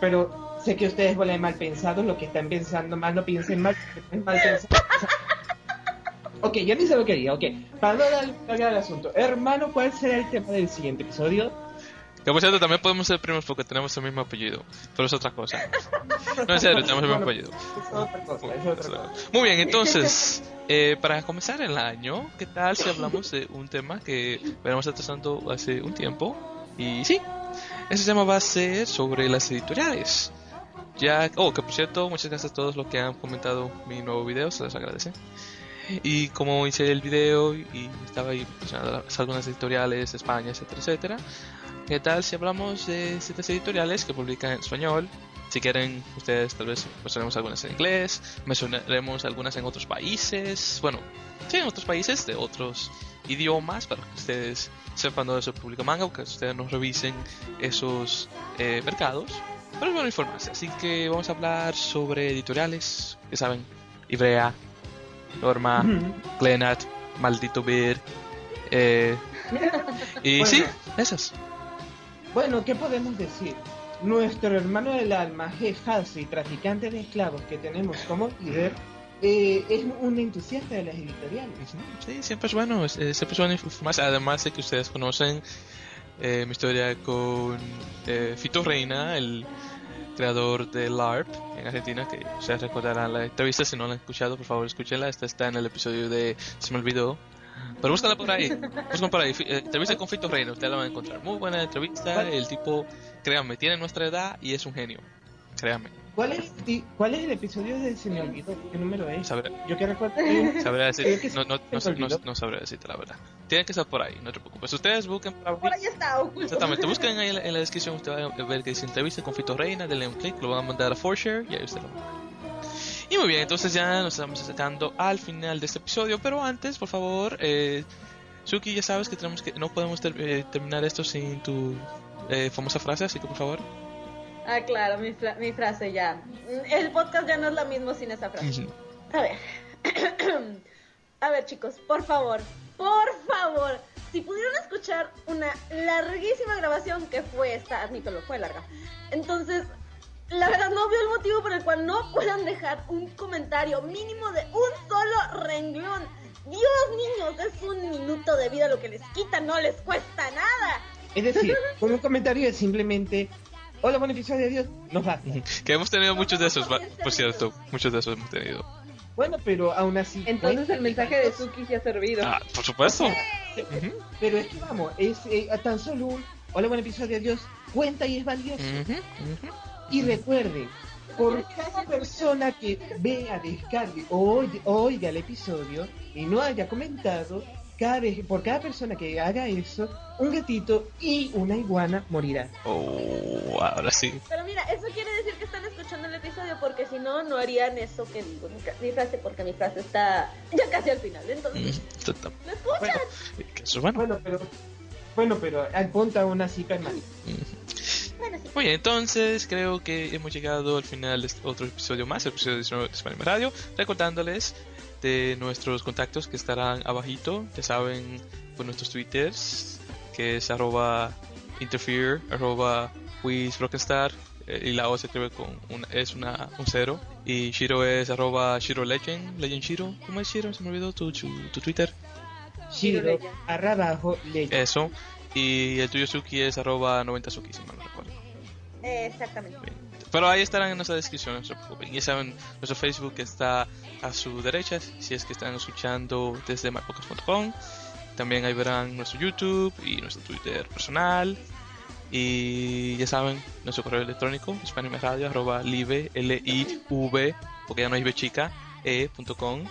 Pero sé que ustedes vuelven mal pensados, lo que están pensando mal, no piensen mal, mal pensado. Ok, ya ni sé lo que diga, ok. Para no dar larga al asunto, hermano, ¿cuál será el tema del siguiente episodio? Que por cierto, también podemos ser primos porque tenemos el mismo apellido, pero es otra cosa. No, en serio, tenemos el mismo apellido. Es otra cosa, es otra cosa. Muy bien, entonces, eh, para comenzar el año, ¿qué tal si hablamos de un tema que venimos tratando hace un tiempo? Y sí, ese tema va a ser sobre las editoriales. Ya, oh, que por cierto, muchas gracias a todos los que han comentado mi nuevo video, se les agradece. Y como hice el video y estaba ahí mencionando las- algunas editoriales, España, etcétera, etcétera. ¿Qué tal si hablamos de ciertas editoriales que publican en español? Si quieren, ustedes tal vez mencionaremos algunas en inglés, mencionaremos algunas en otros países, bueno, sí, en otros países de otros idiomas para que ustedes sepan dónde se publica manga, que ustedes nos revisen esos eh, mercados. Pero es bueno informarse, así que vamos a hablar sobre editoriales, que saben, Ibrea, Norma, Glenat, Maldito Beer, eh, y Bueno. sí, esas. Bueno, ¿qué podemos decir? Nuestro hermano del alma, Jeff Halsey, traficante de esclavos que tenemos como líder, eh, es un entusiasta de las editoriales. Sí, siempre es bueno, eh, siempre es bueno informarse. Además de que ustedes conocen eh, mi historia con eh, Fito Reina, el creador de LARP en Argentina, que ustedes recordarán la entrevista. Si no la han escuchado, por favor, escúchenla. Esta está en el episodio de Se me olvidó. Pero búscala por ahí, buscan por ahí. Eh, entrevista con Fito Reina, ustedes la van a encontrar. Muy buena entrevista. El tipo, créanme, tiene nuestra edad y es un genio. Créanme. ¿Cuál es, ti- ¿Cuál es el episodio de Se me olvidó? ¿Qué número es? Sabré. Yo que recuerdo. Sabré Creo decir, que no, no, no, no, no sabré decirte la verdad. Tiene que estar por ahí, no te preocupes. Ustedes busquen por Por ahí. está, oculto. Exactamente, busquen ahí en la, en la descripción, usted va a ver que dice entrevista con Fito Reina, denle un clic, lo van a mandar a Forshare y ahí usted lo va a ver. Y muy bien, entonces ya nos estamos acercando al final de este episodio, pero antes, por favor, eh, Suki, ya sabes que tenemos que no podemos ter- eh, terminar esto sin tu eh, famosa frase, así que por favor. Ah, claro, mi, fra- mi frase ya. El podcast ya no es la misma sin esa frase. Ujú. A ver. A ver, chicos, por favor, por favor, si pudieron escuchar una larguísima grabación que fue esta, admítelo, fue larga. Entonces, la verdad no veo el motivo por el cual no puedan dejar un comentario mínimo de un solo renglón. Dios, niños, es un minuto de vida lo que les quita, no les cuesta nada. Es decir, con un comentario es simplemente, hola, buen episodio, adiós, nos basta. Que hemos tenido muchos de esos, por cierto. Muchos de esos hemos tenido. Bueno, pero aún así... Entonces el mensaje de Suki se ha servido. Ah, por supuesto. Pero es que vamos, es eh, tan solo un, hola, buen episodio, adiós, cuenta y es valioso. Y recuerden, por cada persona que vea, descargue o oiga, o oiga el episodio y no haya comentado, cada vez, por cada persona que haga eso, un gatito y una iguana morirá. Oh, ahora sí. Pero mira, eso quiere decir que están escuchando el episodio, porque si no, no harían eso que digo, mi, frase, porque mi frase está ya casi al final. Entonces, Mm, ¿me escuchan? Bueno, Eso es bueno. bueno, pero bueno, pero al punto aún así permanece. Bueno, sí. Muy bien, entonces creo que hemos llegado al final de este otro episodio más, el episodio 19 de España Radio, recordándoles de nuestros contactos que estarán abajito, ya saben, por nuestros twitters, que es arroba interfere, arroba wizbrockenstar, eh, y la O se escribe con una, es una, un cero, y Shiro es arroba Shiro Legend, Legend Shiro, ¿cómo es Shiro? Se me olvidó tu, tu, tu Twitter. Shiro, abajo, Legend. Eso, y el tuyo Suki es arroba 90suki, si mal no recuerdo. Eh, exactamente. Pero ahí estarán en nuestra descripción, no se preocupen. Ya saben, nuestro Facebook está a su derecha, si es que están escuchando desde mypodcast.com. También ahí verán nuestro YouTube y nuestro Twitter personal. Y ya saben, nuestro correo electrónico, live, l i v porque ya no hay b chica, e punto com.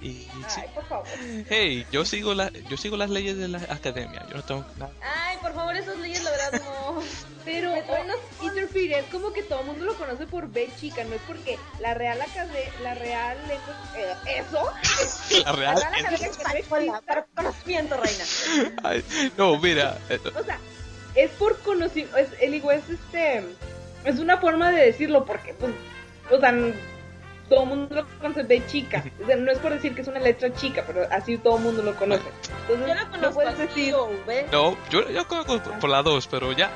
Y. Ay, por favor. hey, yo sigo, la, yo sigo las leyes de la academia, yo no tengo nada. Ay, por favor, esas leyes, la verdad, no. Pero los- oh, Interfere es como que todo el mundo lo conoce por B chica, no es porque la Real Academia, la Real eh, eso, La la real. Real no Hola, exista, para conocimiento, reina. Ay, no, mira, eh, o sea, es por conocimiento, es, el igual es este, es una forma de decirlo porque, pues, o sea, todo el mundo lo conoce B chica, o sea, no es por decir que es una letra chica, pero así todo el mundo lo conoce. Entonces, Yo la no conozco puedes así, decir, V. No, yo, yo conozco por, por la 2, pero ya.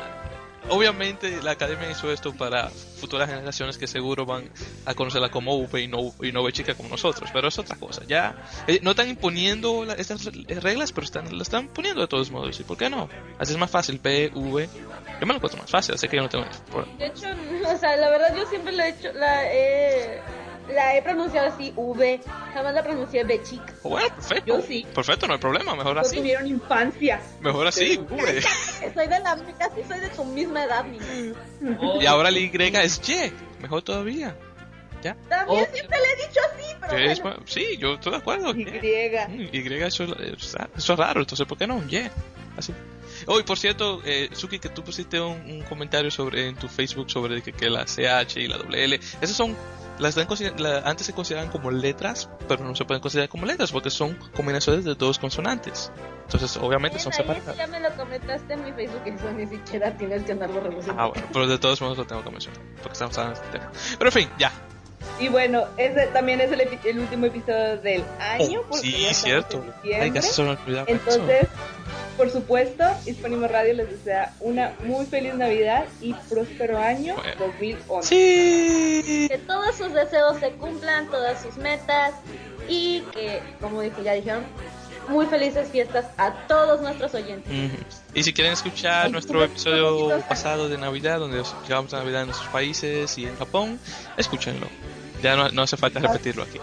Obviamente la academia hizo esto para futuras generaciones que seguro van a conocerla como V y no, y no chica como nosotros, pero es otra cosa. Ya eh, no están imponiendo la- estas re- reglas, pero están, la están poniendo de todos modos. ¿Y por qué no? Así es más fácil, P, V. Yo me lo encuentro más fácil, así que yo no tengo problema. De hecho, o sea, la verdad yo siempre la he hecho, la he, la he pronunciado así, V, jamás la pronuncié B chica. Oh, Bueno, perfecto. Yo sí. Perfecto, no hay problema, mejor no así. tuvieron infancia. Mejor así, V. Soy de la, casi soy de tu misma edad, niña. Y ahora la Y es Y, mejor todavía. También Oh. siempre le he dicho así, pero es bueno. sí, yo estoy de acuerdo. Y. yeah. Mm, Y eso, es- eso es raro, entonces ¿por qué no? Yeah. Así. Oh, y por cierto, eh, Suki, que tú pusiste un, un comentario sobre en tu Facebook sobre que, que la CH y la WL, esas son, las dan la- antes se consideraban como letras, pero no se pueden considerar como letras porque son combinaciones de dos consonantes. Entonces, obviamente son Bien, sí separadas. ya me lo comentaste en mi Facebook, eso ni siquiera tienes que andarlo revolucionando. Ah, bueno, pero de todos modos lo tengo que mencionar, porque estamos hablando de este tema. Pero en fin, ya. Y bueno, ese también es el, epi- el último episodio del año. Oh, porque ya sí, estamos cierto. en Ay, casi me eso. Entonces, por supuesto, Hispanimo Radio les desea una muy feliz Navidad y próspero año Bueno. 2011. Sí. Que todos sus deseos se cumplan, todas sus metas y que, como dije, ya dijeron, muy felices fiestas a todos nuestros oyentes. Y si quieren escuchar nuestro episodio pasado de Navidad, donde llegamos a Navidad en nuestros países y en Japón, escúchenlo. Ya no, hace falta repetirlo aquí.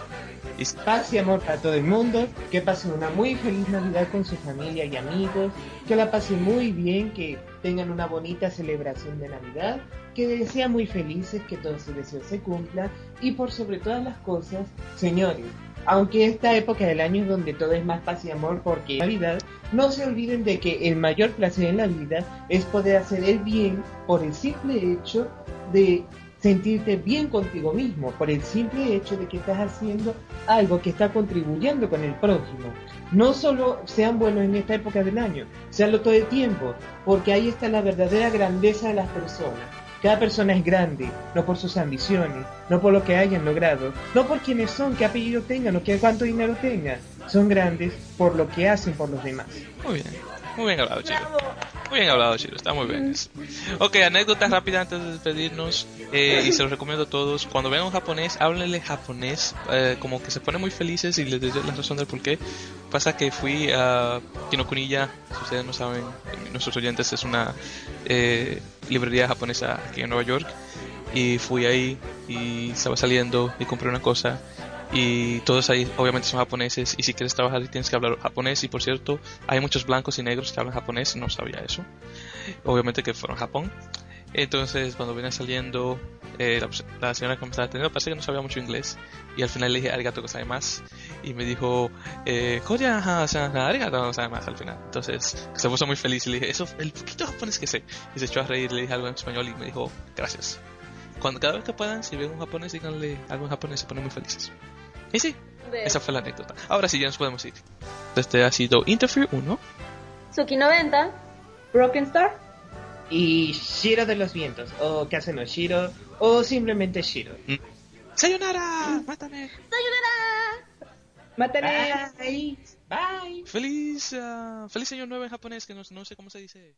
Y Paz y amor para todo el mundo, que pasen una muy feliz Navidad con su familia y amigos, que la pasen muy bien, que tengan una bonita celebración de Navidad, que sean muy felices, que todos sus deseos se cumplan y por sobre todas las cosas, señores, aunque esta época del año es donde todo es más paz y amor porque Navidad, no se olviden de que el mayor placer en la vida es poder hacer el bien por el simple hecho de sentirte bien contigo mismo, por el simple hecho de que estás haciendo algo que está contribuyendo con el prójimo. No solo sean buenos en esta época del año, seanlo todo el tiempo, porque ahí está la verdadera grandeza de las personas. Cada persona es grande, no por sus ambiciones, no por lo que hayan logrado, no por quiénes son, qué apellido tengan o qué cuánto dinero tengan. Son grandes por lo que hacen por los demás. muy bien, muy bien hablado, Chiro. Muy bien hablado, Chiro, está muy bien. Ok, anécdotas rápidas antes de despedirnos. Eh, y se los recomiendo a todos. Cuando vean un japonés, háblenle japonés. eh, como que se ponen muy felices y les doy la razón del por qué. Pasa que fui a Kinokuniya, si ustedes no saben, nuestros oyentes, es una eh, librería japonesa aquí en Nueva York. Y fui ahí y estaba saliendo y compré una cosa. Y todos ahí obviamente son japoneses. Y si quieres trabajar tienes que hablar japonés. Y por cierto, hay muchos blancos y negros que hablan japonés. No sabía eso. Obviamente que fueron a Japón. Entonces, cuando venía saliendo, eh, la, la señora que me estaba atendiendo parece que no sabía mucho inglés. Y al final le dije arigato gozaimasu. Y me dijo, eh, "Koya, ha, sa- ha, arigato gozaimasu al final. Entonces, se puso muy feliz y le dije, eso, el poquito japonés que sé. Y se echó a reír, le dije algo en español y me dijo, gracias. Cuando cada vez que puedan, si ven un japonés, díganle algo en japonés, se ponen muy felices. Y sí, De esa fue la anécdota. Ahora sí, ya nos podemos ir. Este ha sido Interview 1. Suki 90. Broken Star. Y Shiro de los Vientos, o Kase no Shiro, o simplemente Shiro. ¡Sayonara! ¡Mátame! ¡Sayonara! Mátale. Bye. Bye. Feliz, ah, feliz año nuevo en japonés, que no, no sé cómo se dice.